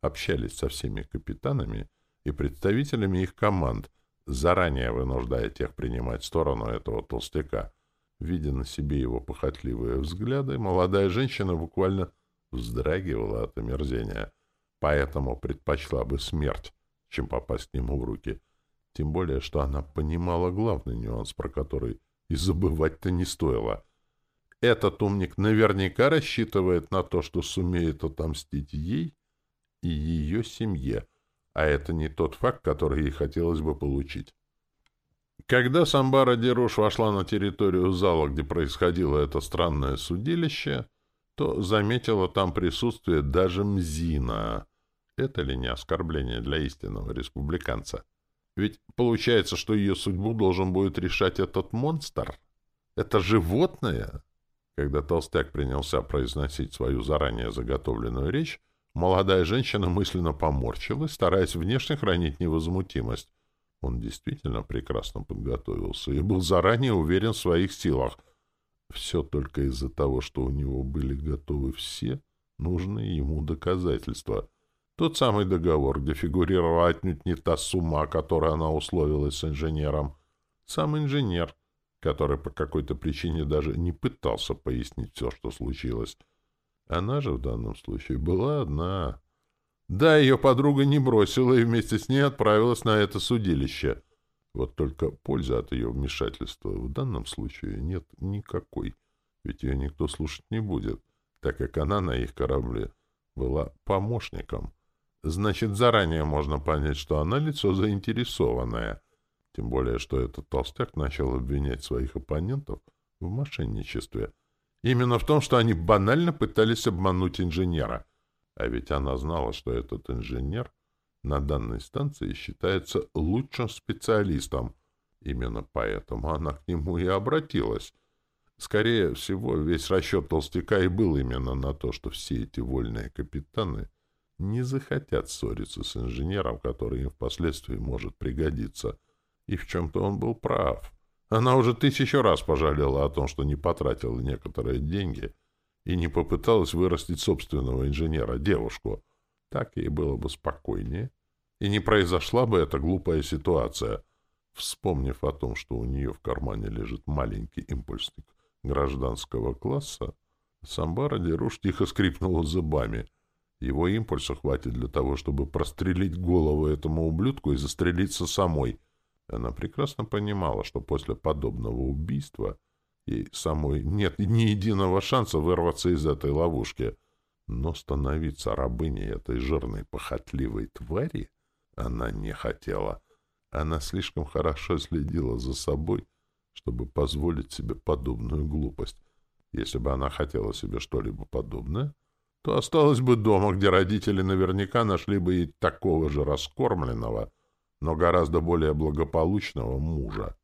общались со всеми капитанами и представителями их команд — заранее вынуждая тех принимать сторону этого толстяка. Видя на себе его похотливые взгляды, молодая женщина буквально вздрагивала от омерзения, поэтому предпочла бы смерть, чем попасть к нему в руки. Тем более, что она понимала главный нюанс, про который и забывать-то не стоило. Этот умник наверняка рассчитывает на то, что сумеет отомстить ей и ее семье, а это не тот факт, который ей хотелось бы получить. Когда Самбара Деруш вошла на территорию зала, где происходило это странное судилище, то заметила там присутствие даже Мзина. Это ли не оскорбление для истинного республиканца? Ведь получается, что ее судьбу должен будет решать этот монстр? Это животное? Когда толстяк принялся произносить свою заранее заготовленную речь, Молодая женщина мысленно поморщилась, стараясь внешне хранить невозмутимость. Он действительно прекрасно подготовился и был заранее уверен в своих силах. Все только из-за того, что у него были готовы все нужные ему доказательства. Тот самый договор, где фигурировала отнюдь не та сумма, которой она условилась с инженером. Сам инженер, который по какой-то причине даже не пытался пояснить все, что случилось. Она же в данном случае была одна. Да, ее подруга не бросила и вместе с ней отправилась на это судилище. Вот только пользы от ее вмешательства в данном случае нет никакой, ведь ее никто слушать не будет, так как она на их корабле была помощником. Значит, заранее можно понять, что она лицо заинтересованное. Тем более, что этот толстяк начал обвинять своих оппонентов в мошенничестве — Именно в том, что они банально пытались обмануть инженера. А ведь она знала, что этот инженер на данной станции считается лучшим специалистом. Именно поэтому она к нему и обратилась. Скорее всего, весь расчет толстяка и был именно на то, что все эти вольные капитаны не захотят ссориться с инженером, который им впоследствии может пригодиться. И в чем-то он был прав. Она уже тысячу раз пожалела о том, что не потратила некоторые деньги и не попыталась вырастить собственного инженера, девушку. Так ей было бы спокойнее, и не произошла бы эта глупая ситуация. Вспомнив о том, что у нее в кармане лежит маленький импульсник гражданского класса, Самбара Деруш тихо скрипнула зубами. Его импульса хватит для того, чтобы прострелить голову этому ублюдку и застрелиться самой — она прекрасно понимала, что после подобного убийства ей самой нет ни единого шанса вырваться из этой ловушки. Но становиться рабыней этой жирной похотливой твари она не хотела. Она слишком хорошо следила за собой, чтобы позволить себе подобную глупость. Если бы она хотела себе что-либо подобное, то осталась бы дома, где родители наверняка нашли бы ей такого же раскормленного, но гораздо более благополучного мужа.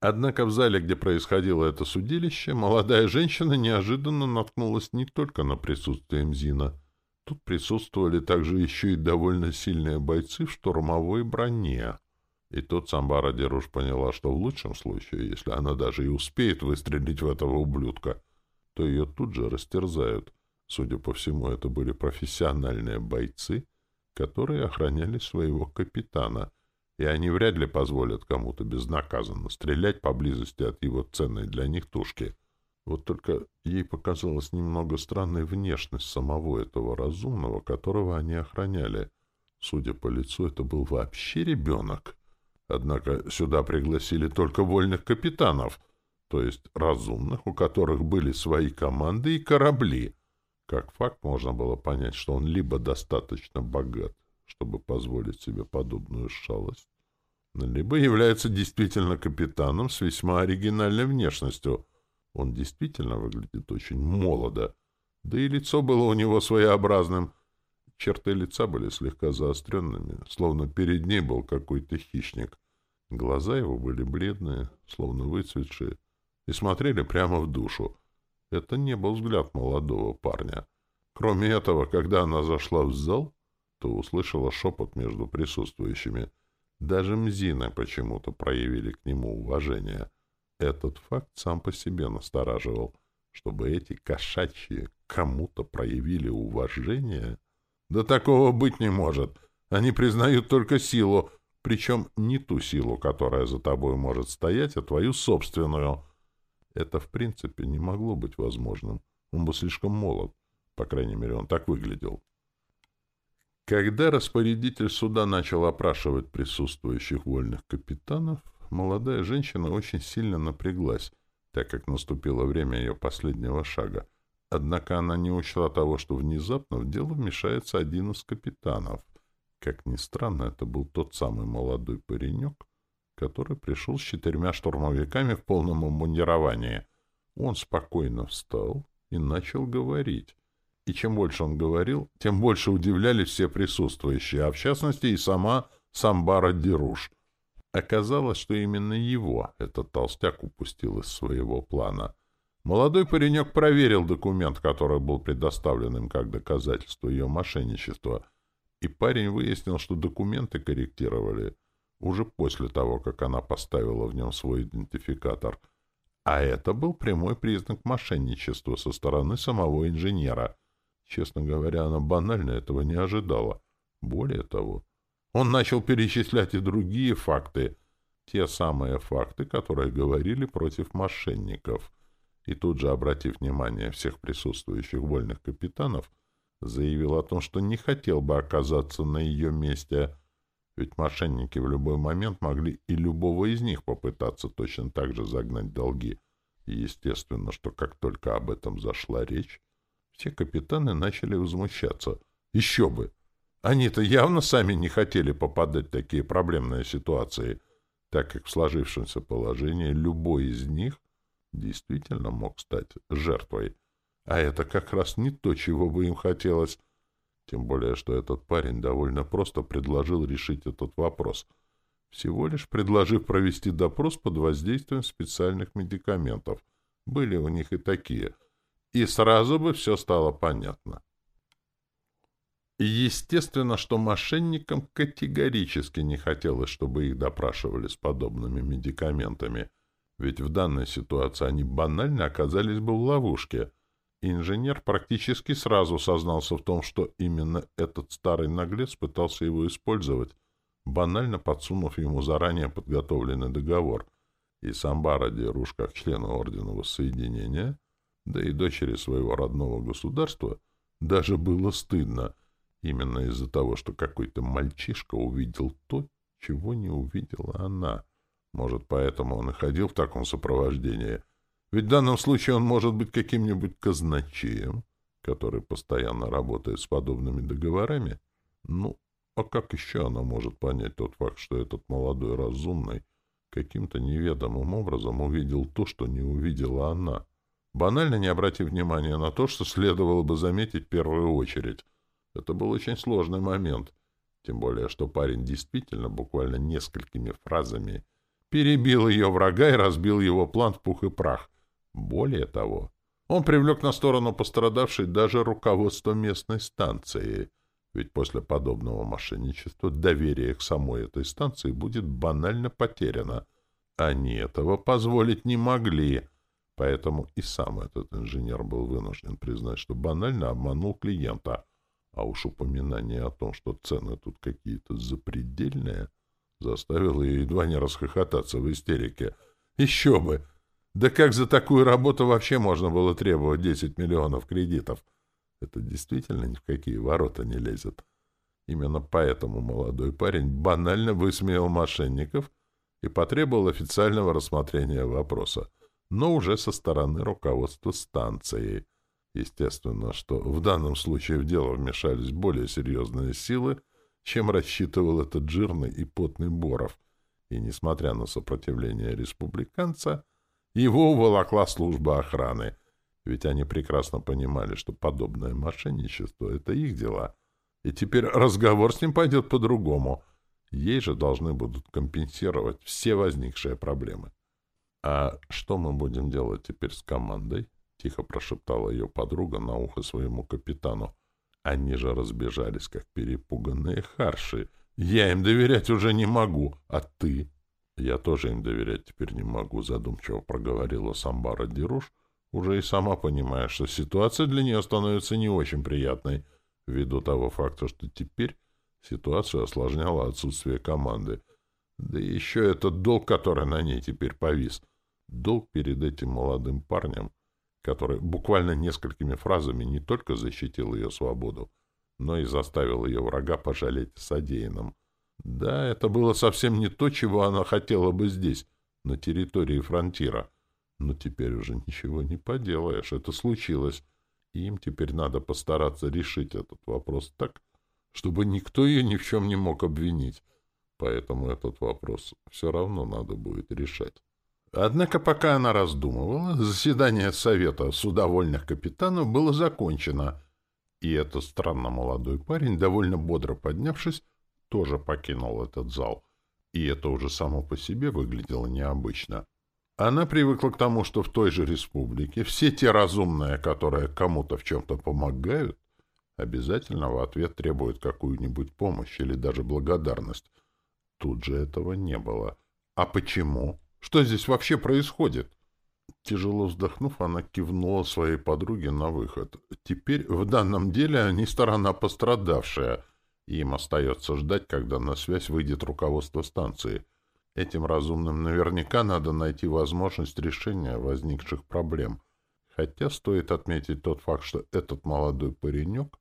Однако в зале, где происходило это судилище, молодая женщина неожиданно наткнулась не только на присутствие Мзина. Тут присутствовали также еще и довольно сильные бойцы в штурмовой броне. И тут Самбара Деруш поняла, что в лучшем случае, если она даже и успеет выстрелить в этого ублюдка, то ее тут же растерзают. Судя по всему, это были профессиональные бойцы, которые охраняли своего капитана — и они вряд ли позволят кому-то безнаказанно стрелять поблизости от его ценной для них тушки. Вот только ей показалась немного странной внешность самого этого разумного, которого они охраняли. Судя по лицу, это был вообще ребенок. Однако сюда пригласили только вольных капитанов, то есть разумных, у которых были свои команды и корабли. Как факт можно было понять, что он либо достаточно богат, чтобы позволить себе подобную шалость, либо является действительно капитаном с весьма оригинальной внешностью. Он действительно выглядит очень молодо, да и лицо было у него своеобразным. Черты лица были слегка заостренными, словно перед ней был какой-то хищник. Глаза его были бледные, словно выцветшие, и смотрели прямо в душу. Это не был взгляд молодого парня. Кроме этого, когда она зашла в зал, то услышала шепот между присутствующими. Даже мзины почему-то проявили к нему уважение. Этот факт сам по себе настораживал. Чтобы эти кошачьи кому-то проявили уважение? Да такого быть не может. Они признают только силу, причем не ту силу, которая за тобой может стоять, а твою собственную. Это, в принципе, не могло быть возможным. Он был слишком молод. По крайней мере, он так выглядел. Когда распорядитель суда начал опрашивать присутствующих вольных капитанов, молодая женщина очень сильно напряглась, так как наступило время ее последнего шага. Однако она не учла того, что внезапно в дело вмешается один из капитанов. Как ни странно, это был тот самый молодой паренек, который пришел с четырьмя штурмовиками в полном обмундировании. Он спокойно встал и начал говорить и чем больше он говорил, тем больше удивлялись все присутствующие, а в частности и сама Самбара Деруш. Оказалось, что именно его этот толстяк упустил из своего плана. Молодой паренек проверил документ, который был предоставлен им как доказательство ее мошенничества, и парень выяснил, что документы корректировали уже после того, как она поставила в нем свой идентификатор. А это был прямой признак мошенничества со стороны самого инженера — Честно говоря, она банально этого не ожидала. Более того, он начал перечислять и другие факты, те самые факты, которые говорили против мошенников. И тут же, обратив внимание всех присутствующих вольных капитанов, заявил о том, что не хотел бы оказаться на ее месте, ведь мошенники в любой момент могли и любого из них попытаться точно так же загнать долги. И естественно, что как только об этом зашла речь, все капитаны начали возмущаться. Еще бы! Они-то явно сами не хотели попадать в такие проблемные ситуации, так как в сложившемся положении любой из них действительно мог стать жертвой. А это как раз не то, чего бы им хотелось. Тем более, что этот парень довольно просто предложил решить этот вопрос, всего лишь предложив провести допрос под воздействием специальных медикаментов. Были у них и такие — и сразу бы все стало понятно. естественно, что мошенникам категорически не хотелось, чтобы их допрашивали с подобными медикаментами, ведь в данной ситуации они банально оказались бы в ловушке. Инженер практически сразу сознался в том, что именно этот старый наглец пытался его использовать, банально подсунув ему заранее подготовленный договор. И сам Баради Руш, как член Ордена Воссоединения, да и дочери своего родного государства, даже было стыдно, именно из-за того, что какой-то мальчишка увидел то, чего не увидела она. Может, поэтому он и ходил в таком сопровождении. Ведь в данном случае он может быть каким-нибудь казначеем, который постоянно работает с подобными договорами. Ну, а как еще она может понять тот факт, что этот молодой разумный каким-то неведомым образом увидел то, что не увидела она? Банально не обратив внимания на то, что следовало бы заметить в первую очередь. Это был очень сложный момент, тем более, что парень действительно буквально несколькими фразами перебил ее врага и разбил его план в пух и прах. Более того, он привлек на сторону пострадавшей даже руководство местной станции, ведь после подобного мошенничества доверие к самой этой станции будет банально потеряно. Они этого позволить не могли — Поэтому и сам этот инженер был вынужден признать, что банально обманул клиента. А уж упоминание о том, что цены тут какие-то запредельные, заставило ее едва не расхохотаться в истерике. Еще бы! Да как за такую работу вообще можно было требовать 10 миллионов кредитов? Это действительно ни в какие ворота не лезет. Именно поэтому молодой парень банально высмеял мошенников и потребовал официального рассмотрения вопроса — но уже со стороны руководства станции. Естественно, что в данном случае в дело вмешались более серьезные силы, чем рассчитывал этот жирный и потный Боров. И, несмотря на сопротивление республиканца, его уволокла служба охраны, ведь они прекрасно понимали, что подобное мошенничество — это их дела, и теперь разговор с ним пойдет по-другому. Ей же должны будут компенсировать все возникшие проблемы. «А что мы будем делать теперь с командой?» — тихо прошептала ее подруга на ухо своему капитану. Они же разбежались, как перепуганные харши. Я им доверять уже не могу, а ты? Я тоже им доверять теперь не могу, задумчиво проговорила Самбара Дируш, уже и сама понимая, что ситуация для нее становится не очень приятной, ввиду того факта, что теперь ситуацию осложняло отсутствие команды. Да еще этот долг, который на ней теперь повис. Долг перед этим молодым парнем — который буквально несколькими фразами не только защитил ее свободу, но и заставил ее врага пожалеть содеянным. Да, это было совсем не то, чего она хотела бы здесь, на территории фронтира. Но теперь уже ничего не поделаешь, это случилось. И им теперь надо постараться решить этот вопрос так, чтобы никто ее ни в чем не мог обвинить. Поэтому этот вопрос все равно надо будет решать. Однако пока она раздумывала, заседание Совета судовольных капитанов было закончено, и этот странно молодой парень, довольно бодро поднявшись, тоже покинул этот зал. И это уже само по себе выглядело необычно. Она привыкла к тому, что в той же республике все те разумные, которые кому-то в чем-то помогают, обязательно в ответ требуют какую-нибудь помощь или даже благодарность. Тут же этого не было. А почему? Что здесь вообще происходит? Тяжело вздохнув, она кивнула своей подруге на выход. Теперь в данном деле они сторона пострадавшая, им остается ждать, когда на связь выйдет руководство станции. Этим разумным наверняка надо найти возможность решения возникших проблем. Хотя стоит отметить тот факт, что этот молодой паренек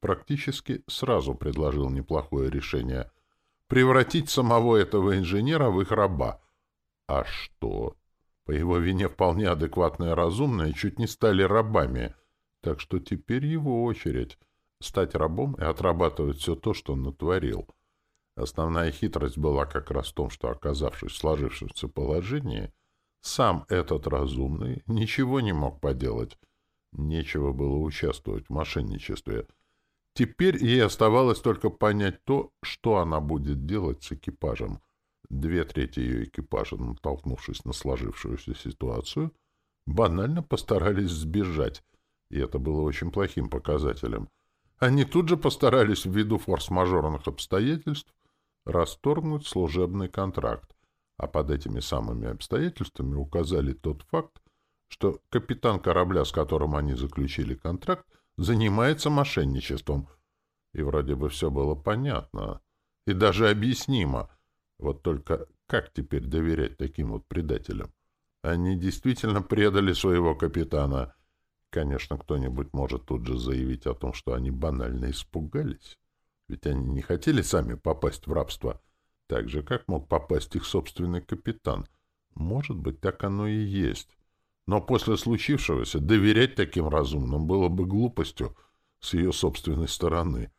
практически сразу предложил неплохое решение — превратить самого этого инженера в их раба — а что? По его вине вполне адекватные разумные чуть не стали рабами, так что теперь его очередь стать рабом и отрабатывать все то, что он натворил. Основная хитрость была как раз в том, что, оказавшись в сложившемся положении, сам этот разумный ничего не мог поделать. Нечего было участвовать в мошенничестве. Теперь ей оставалось только понять то, что она будет делать с экипажем. Две трети ее экипажа, натолкнувшись на сложившуюся ситуацию, банально постарались сбежать, и это было очень плохим показателем. Они тут же постарались ввиду форс-мажорных обстоятельств расторгнуть служебный контракт, а под этими самыми обстоятельствами указали тот факт, что капитан корабля, с которым они заключили контракт, занимается мошенничеством. И вроде бы все было понятно и даже объяснимо — вот только как теперь доверять таким вот предателям? Они действительно предали своего капитана. Конечно, кто-нибудь может тут же заявить о том, что они банально испугались. Ведь они не хотели сами попасть в рабство, так же, как мог попасть их собственный капитан. Может быть, так оно и есть. Но после случившегося доверять таким разумным было бы глупостью с ее собственной стороны.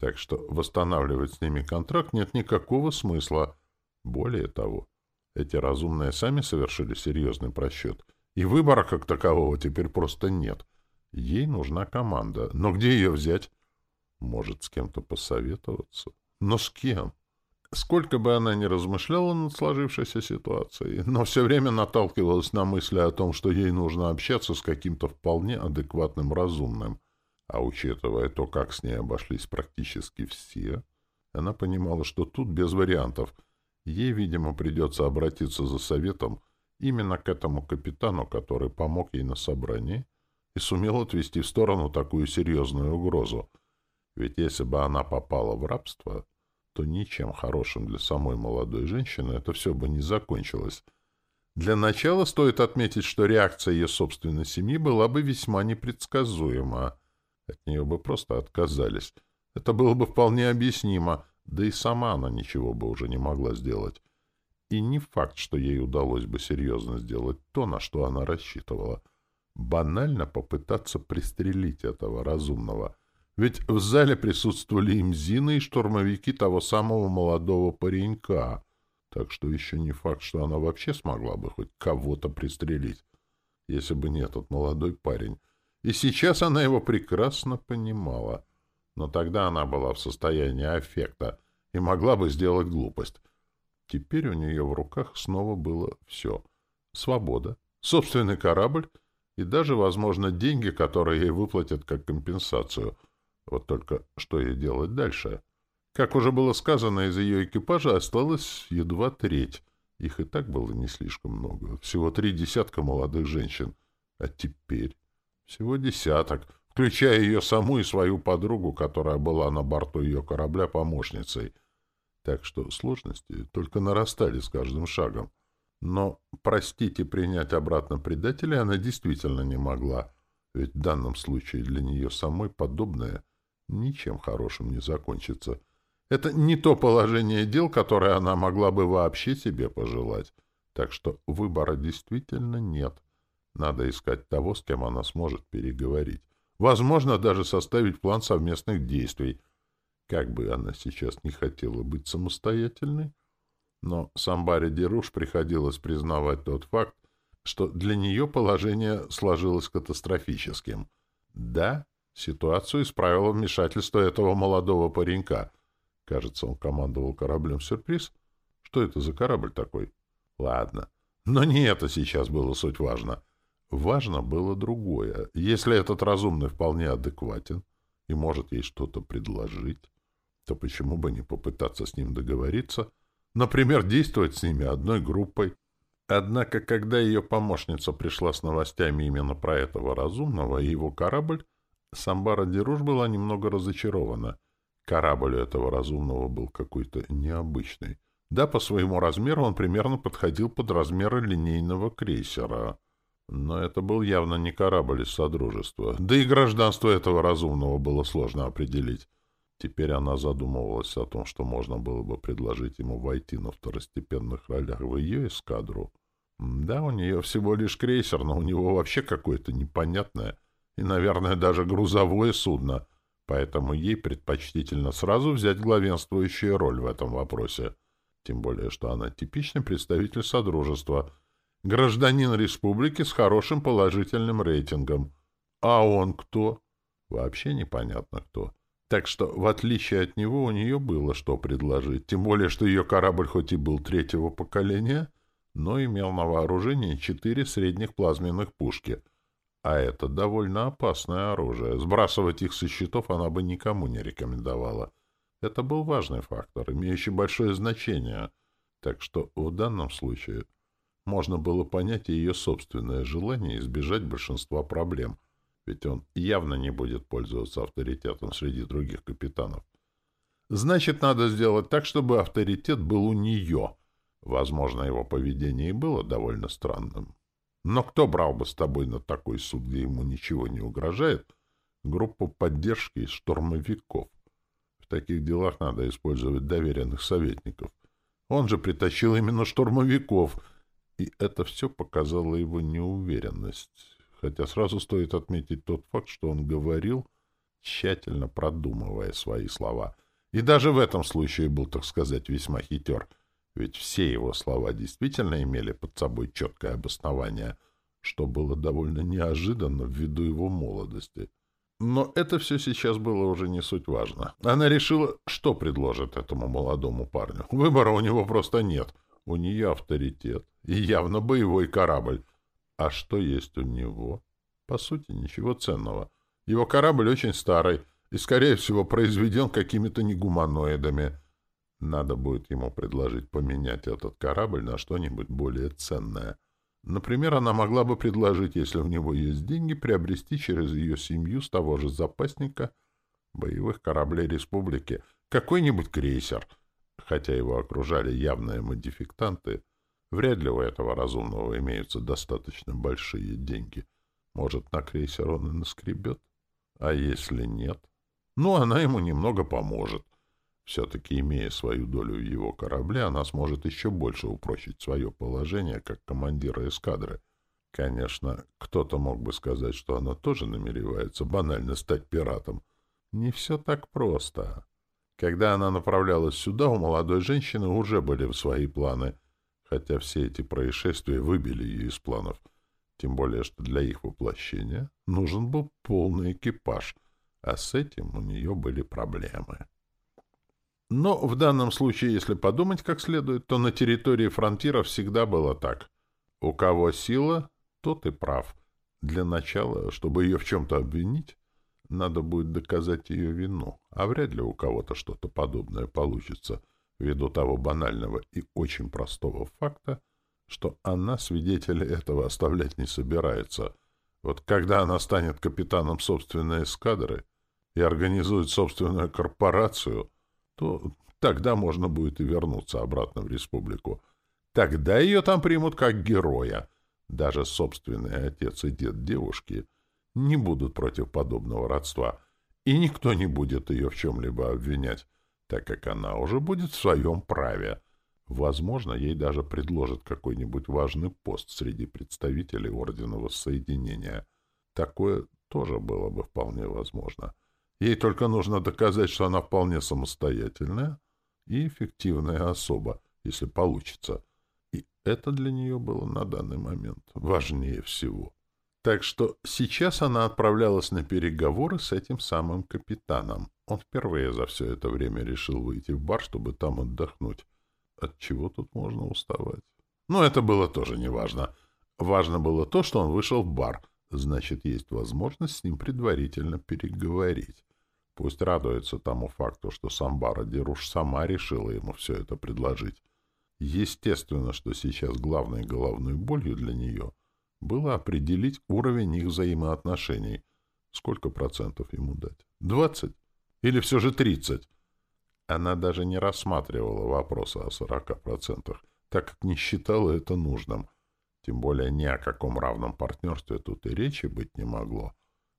Так что восстанавливать с ними контракт нет никакого смысла. Более того, эти разумные сами совершили серьезный просчет, и выбора как такового теперь просто нет. Ей нужна команда, но где ее взять? Может, с кем-то посоветоваться? Но с кем? Сколько бы она ни размышляла над сложившейся ситуацией, но все время наталкивалась на мысли о том, что ей нужно общаться с каким-то вполне адекватным разумным — а учитывая то, как с ней обошлись практически все, она понимала, что тут без вариантов. Ей, видимо, придется обратиться за советом именно к этому капитану, который помог ей на собрании и сумел отвести в сторону такую серьезную угрозу. Ведь если бы она попала в рабство, то ничем хорошим для самой молодой женщины это все бы не закончилось. Для начала стоит отметить, что реакция ее собственной семьи была бы весьма непредсказуема. От нее бы просто отказались. Это было бы вполне объяснимо, да и сама она ничего бы уже не могла сделать. И не факт, что ей удалось бы серьезно сделать то, на что она рассчитывала. Банально попытаться пристрелить этого разумного. Ведь в зале присутствовали имзины и штурмовики того самого молодого паренька. Так что еще не факт, что она вообще смогла бы хоть кого-то пристрелить, если бы не этот молодой парень. И сейчас она его прекрасно понимала. Но тогда она была в состоянии аффекта и могла бы сделать глупость. Теперь у нее в руках снова было все. Свобода, собственный корабль и даже, возможно, деньги, которые ей выплатят как компенсацию. Вот только что ей делать дальше? Как уже было сказано, из ее экипажа осталось едва треть. Их и так было не слишком много. Всего три десятка молодых женщин. А теперь всего десяток, включая ее саму и свою подругу, которая была на борту ее корабля помощницей — так что сложности только нарастали с каждым шагом. Но простить и принять обратно предателя она действительно не могла, ведь в данном случае для нее самой подобное ничем хорошим не закончится. Это не то положение дел, которое она могла бы вообще себе пожелать. Так что выбора действительно нет. Надо искать того, с кем она сможет переговорить. Возможно, даже составить план совместных действий — как бы она сейчас не хотела быть самостоятельной, но Самбаре Деруш приходилось признавать тот факт, что для нее положение сложилось катастрофическим. Да, ситуацию исправило вмешательство этого молодого паренька. Кажется, он командовал кораблем «Сюрприз». Что это за корабль такой? Ладно. Но не это сейчас было суть важно. Важно было другое. Если этот разумный вполне адекватен и может ей что-то предложить, то почему бы не попытаться с ним договориться, например, действовать с ними одной группой. Однако, когда ее помощница пришла с новостями именно про этого разумного и его корабль, Самбара Деруш была немного разочарована. Корабль у этого разумного был какой-то необычный. Да, по своему размеру он примерно подходил под размеры линейного крейсера. Но это был явно не корабль из Содружества. Да и гражданство этого разумного было сложно определить. Теперь она задумывалась о том, что можно было бы предложить ему войти на второстепенных ролях в ее эскадру. Да, у нее всего лишь крейсер, но у него вообще какое-то непонятное и, наверное, даже грузовое судно, поэтому ей предпочтительно сразу взять главенствующую роль в этом вопросе. Тем более, что она типичный представитель Содружества, гражданин республики с хорошим положительным рейтингом. А он кто? Вообще непонятно кто. Так что, в отличие от него, у нее было что предложить. Тем более, что ее корабль хоть и был третьего поколения, но имел на вооружении четыре средних плазменных пушки. А это довольно опасное оружие. Сбрасывать их со счетов она бы никому не рекомендовала. Это был важный фактор, имеющий большое значение. Так что в данном случае можно было понять ее собственное желание избежать большинства проблем — ведь он явно не будет пользоваться авторитетом среди других капитанов. Значит, надо сделать так, чтобы авторитет был у нее. Возможно, его поведение и было довольно странным. Но кто брал бы с тобой на такой суд, где ему ничего не угрожает, группу поддержки из штурмовиков? В таких делах надо использовать доверенных советников. Он же притащил именно штурмовиков, и это все показало его неуверенность хотя сразу стоит отметить тот факт, что он говорил, тщательно продумывая свои слова. И даже в этом случае был, так сказать, весьма хитер, ведь все его слова действительно имели под собой четкое обоснование, что было довольно неожиданно ввиду его молодости. Но это все сейчас было уже не суть важно. Она решила, что предложит этому молодому парню. Выбора у него просто нет. У нее авторитет и явно боевой корабль, а что есть у него? По сути, ничего ценного. Его корабль очень старый и, скорее всего, произведен какими-то негуманоидами. Надо будет ему предложить поменять этот корабль на что-нибудь более ценное. Например, она могла бы предложить, если у него есть деньги, приобрести через ее семью с того же запасника боевых кораблей республики какой-нибудь крейсер, хотя его окружали явные модификтанты — Вряд ли у этого разумного имеются достаточно большие деньги. Может, на крейсер он и наскребет? А если нет? Ну, она ему немного поможет. Все-таки, имея свою долю в его корабле, она сможет еще больше упрочить свое положение как командира эскадры. Конечно, кто-то мог бы сказать, что она тоже намеревается банально стать пиратом. Не все так просто. Когда она направлялась сюда, у молодой женщины уже были свои планы, хотя все эти происшествия выбили ее из планов. Тем более, что для их воплощения нужен был полный экипаж, а с этим у нее были проблемы. Но в данном случае, если подумать как следует, то на территории фронтира всегда было так. У кого сила, тот и прав. Для начала, чтобы ее в чем-то обвинить, надо будет доказать ее вину, а вряд ли у кого-то что-то подобное получится, ввиду того банального и очень простого факта, что она свидетеля этого оставлять не собирается. Вот когда она станет капитаном собственной эскадры и организует собственную корпорацию — то тогда можно будет и вернуться обратно в республику. Тогда ее там примут как героя. Даже собственный отец и дед девушки не будут против подобного родства, и никто не будет ее в чем-либо обвинять, так как она уже будет в своем праве. Возможно, ей даже предложат какой-нибудь важный пост среди представителей Ордена Воссоединения. Такое тоже было бы вполне возможно. — Ей только нужно доказать, что она вполне самостоятельная и эффективная особа, если получится. И это для нее было на данный момент важнее всего. Так что сейчас она отправлялась на переговоры с этим самым капитаном. Он впервые за все это время решил выйти в бар, чтобы там отдохнуть. От чего тут можно уставать? Но это было тоже не важно. Важно было то, что он вышел в бар. Значит, есть возможность с ним предварительно переговорить. Пусть радуется тому факту, что Самбара Деруш сама решила ему все это предложить. Естественно, что сейчас главной головной болью для нее было определить уровень их взаимоотношений. Сколько процентов ему дать? Двадцать? Или все же тридцать? Она даже не рассматривала вопроса о сорока процентах, так как не считала это нужным. Тем более ни о каком равном партнерстве тут и речи быть не могло.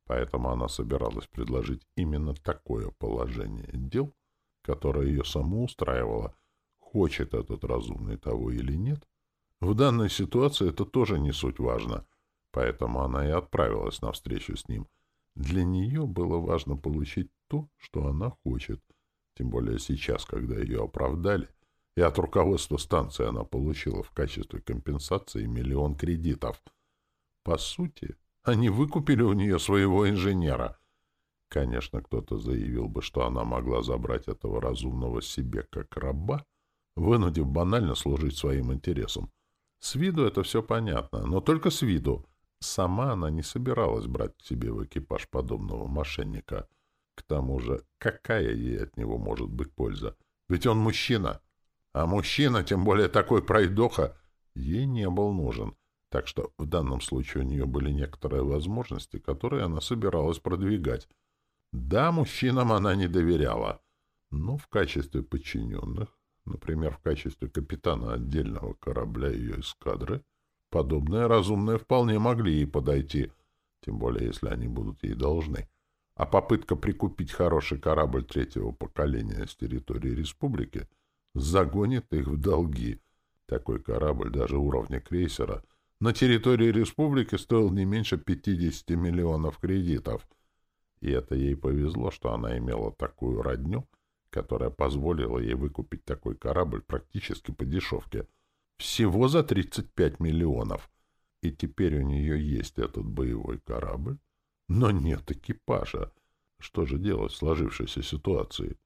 Поэтому она собиралась предложить именно такое положение дел, которое ее саму устраивало, хочет этот разумный того или нет. В данной ситуации это тоже не суть важно, поэтому она и отправилась на встречу с ним. Для нее было важно получить то, что она хочет, тем более сейчас, когда ее оправдали, и от руководства станции она получила в качестве компенсации миллион кредитов. По сути, они выкупили у нее своего инженера. Конечно, кто-то заявил бы, что она могла забрать этого разумного себе как раба, вынудив банально служить своим интересам. С виду это все понятно, но только с виду. Сама она не собиралась брать к себе в экипаж подобного мошенника. К тому же, какая ей от него может быть польза? Ведь он мужчина. А мужчина, тем более такой пройдоха, ей не был нужен. Так что в данном случае у нее были некоторые возможности, которые она собиралась продвигать. Да, мужчинам она не доверяла, но в качестве подчиненных, например, в качестве капитана отдельного корабля ее эскадры, подобные разумные вполне могли ей подойти, тем более если они будут ей должны. А попытка прикупить хороший корабль третьего поколения с территории республики загонит их в долги. Такой корабль даже уровня крейсера — на территории республики стоил не меньше 50 миллионов кредитов. И это ей повезло, что она имела такую родню, которая позволила ей выкупить такой корабль практически по дешевке. Всего за 35 миллионов. И теперь у нее есть этот боевой корабль, но нет экипажа. Что же делать в сложившейся ситуации?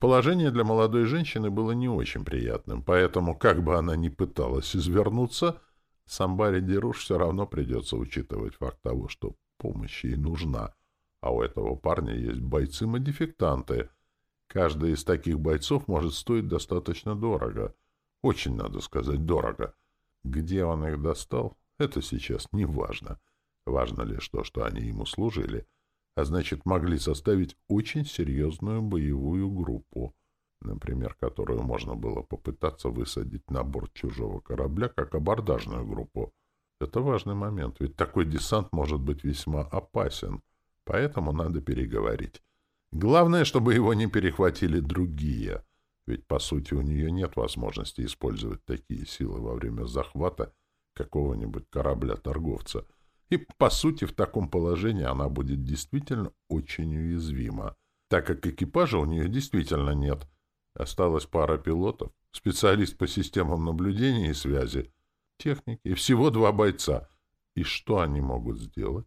Положение для молодой женщины было не очень приятным, поэтому, как бы она ни пыталась извернуться, Самбаре Деруш все равно придется учитывать факт того, что помощь ей нужна, а у этого парня есть бойцы-модификтанты. Каждый из таких бойцов может стоить достаточно дорого. Очень, надо сказать, дорого. Где он их достал, это сейчас не важно. Важно лишь то, что они ему служили, а значит, могли составить очень серьезную боевую группу например, которую можно было попытаться высадить на борт чужого корабля как абордажную группу. Это важный момент, ведь такой десант может быть весьма опасен, поэтому надо переговорить. Главное, чтобы его не перехватили другие. Ведь, по сути, у нее нет возможности использовать такие силы во время захвата какого-нибудь корабля-торговца. И, по сути, в таком положении она будет действительно очень уязвима, так как экипажа у нее действительно нет. Осталась пара пилотов, специалист по системам наблюдения и связи, техники и всего два бойца. И что они могут сделать?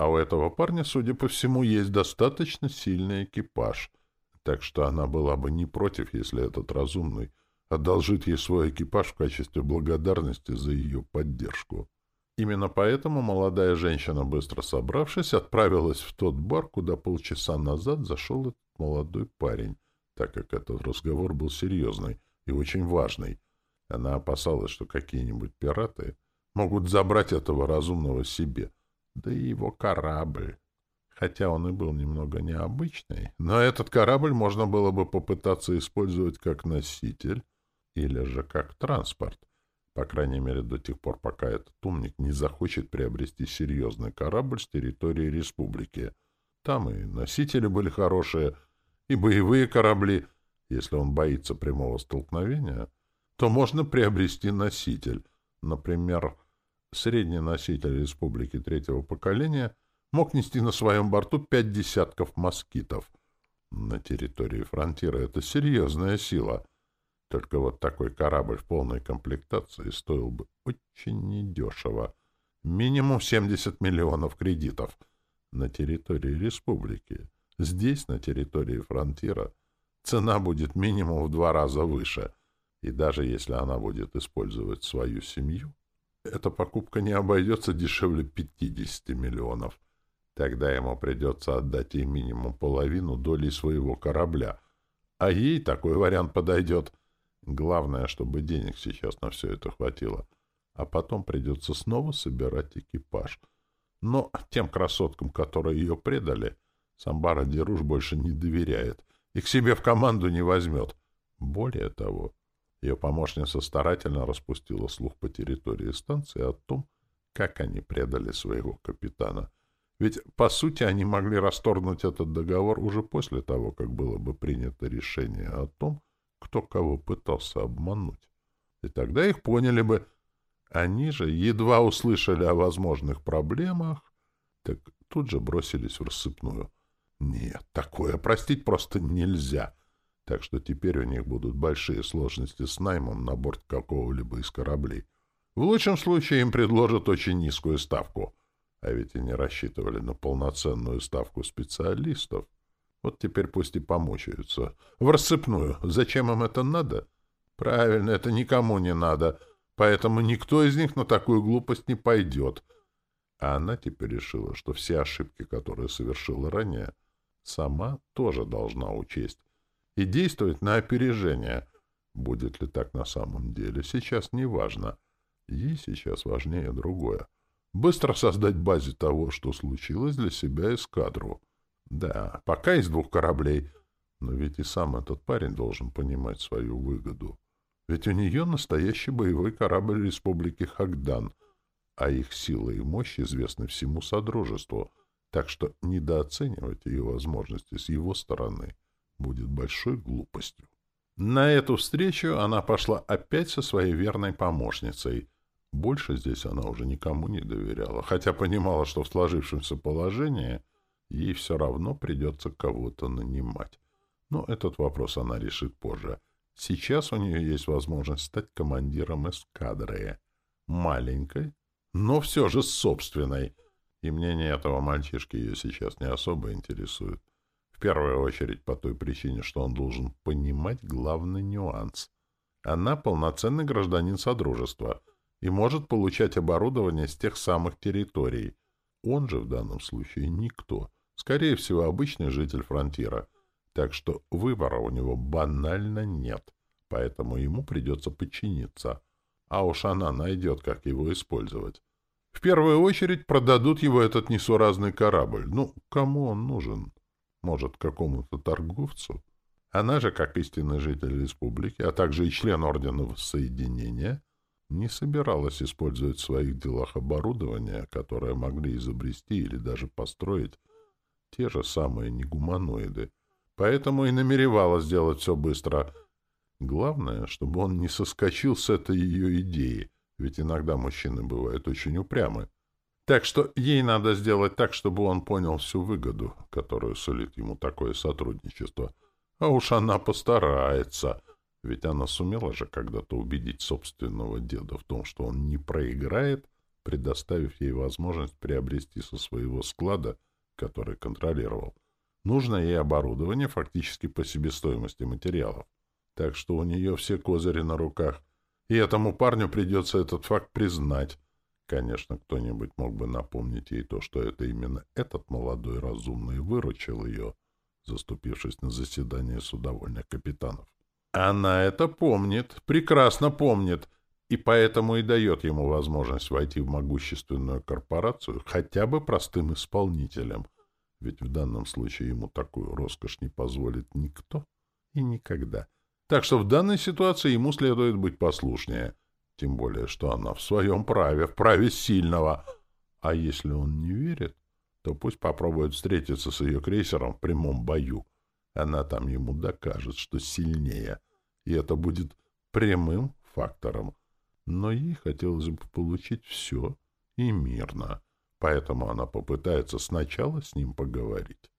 А у этого парня, судя по всему, есть достаточно сильный экипаж, так что она была бы не против, если этот разумный одолжит ей свой экипаж в качестве благодарности за ее поддержку. Именно поэтому молодая женщина, быстро собравшись, отправилась в тот бар, куда полчаса назад зашел этот молодой парень, так как этот разговор был серьезный и очень важный. Она опасалась, что какие-нибудь пираты могут забрать этого разумного себе — да и его корабль. Хотя он и был немного необычный, но этот корабль можно было бы попытаться использовать как носитель или же как транспорт. По крайней мере, до тех пор, пока этот умник не захочет приобрести серьезный корабль с территории республики. Там и носители были хорошие, и боевые корабли. Если он боится прямого столкновения, то можно приобрести носитель. Например, Средний носитель республики третьего поколения мог нести на своем борту пять десятков москитов. На территории фронтира это серьезная сила. Только вот такой корабль в полной комплектации стоил бы очень недешево. Минимум 70 миллионов кредитов на территории республики. Здесь, на территории фронтира, цена будет минимум в два раза выше. И даже если она будет использовать свою семью, эта покупка не обойдется дешевле 50 миллионов. Тогда ему придется отдать ей минимум половину доли своего корабля. А ей такой вариант подойдет. Главное, чтобы денег сейчас на все это хватило. А потом придется снова собирать экипаж. Но тем красоткам, которые ее предали, Самбара Деруш больше не доверяет и к себе в команду не возьмет. Более того, ее помощница старательно распустила слух по территории станции о том, как они предали своего капитана. Ведь, по сути, они могли расторгнуть этот договор уже после того, как было бы принято решение о том, кто кого пытался обмануть. И тогда их поняли бы. Они же едва услышали о возможных проблемах, так тут же бросились в рассыпную. Нет, такое простить просто нельзя. Так что теперь у них будут большие сложности с наймом на борт какого-либо из кораблей. В лучшем случае им предложат очень низкую ставку. А ведь они рассчитывали на полноценную ставку специалистов. Вот теперь пусть и помучаются. В рассыпную. Зачем им это надо? Правильно, это никому не надо. Поэтому никто из них на такую глупость не пойдет. А она теперь решила, что все ошибки, которые совершила ранее, сама тоже должна учесть и действовать на опережение. Будет ли так на самом деле, сейчас не важно. Ей сейчас важнее другое. Быстро создать базе того, что случилось для себя эскадру. Да, пока из двух кораблей, но ведь и сам этот парень должен понимать свою выгоду. Ведь у нее настоящий боевой корабль Республики Хагдан, а их сила и мощь известны всему Содружеству, так что недооценивать ее возможности с его стороны — будет большой глупостью. На эту встречу она пошла опять со своей верной помощницей. Больше здесь она уже никому не доверяла, хотя понимала, что в сложившемся положении ей все равно придется кого-то нанимать. Но этот вопрос она решит позже. Сейчас у нее есть возможность стать командиром эскадры. Маленькой, но все же собственной. И мнение этого мальчишки ее сейчас не особо интересует. Первую очередь по той причине, что он должен понимать главный нюанс. Она полноценный гражданин Содружества и может получать оборудование с тех самых территорий. Он же в данном случае никто. Скорее всего, обычный житель фронтира. Так что выбора у него банально нет. Поэтому ему придется подчиниться. А уж она найдет, как его использовать. В первую очередь продадут его этот несуразный корабль. Ну, кому он нужен? Может, какому-то торговцу? Она же, как истинный житель республики, а также и член Ордена Соединения, не собиралась использовать в своих делах оборудование, которое могли изобрести или даже построить те же самые негуманоиды. Поэтому и намеревалась сделать все быстро. Главное, чтобы он не соскочил с этой ее идеи, ведь иногда мужчины бывают очень упрямы. Так что ей надо сделать так, чтобы он понял всю выгоду, которую сулит ему такое сотрудничество. А уж она постарается, ведь она сумела же когда-то убедить собственного деда в том, что он не проиграет, предоставив ей возможность приобрести со своего склада, который контролировал, нужное ей оборудование фактически по себестоимости материалов. Так что у нее все козыри на руках, и этому парню придется этот факт признать, Конечно, кто-нибудь мог бы напомнить ей то, что это именно этот молодой разумный выручил ее, заступившись на заседание судовольных капитанов. Она это помнит, прекрасно помнит, и поэтому и дает ему возможность войти в могущественную корпорацию хотя бы простым исполнителем, ведь в данном случае ему такую роскошь не позволит никто и никогда. Так что в данной ситуации ему следует быть послушнее — тем более, что она в своем праве, в праве сильного. А если он не верит, то пусть попробует встретиться с ее крейсером в прямом бою. Она там ему докажет, что сильнее. И это будет прямым фактором. Но ей хотелось бы получить все и мирно. Поэтому она попытается сначала с ним поговорить.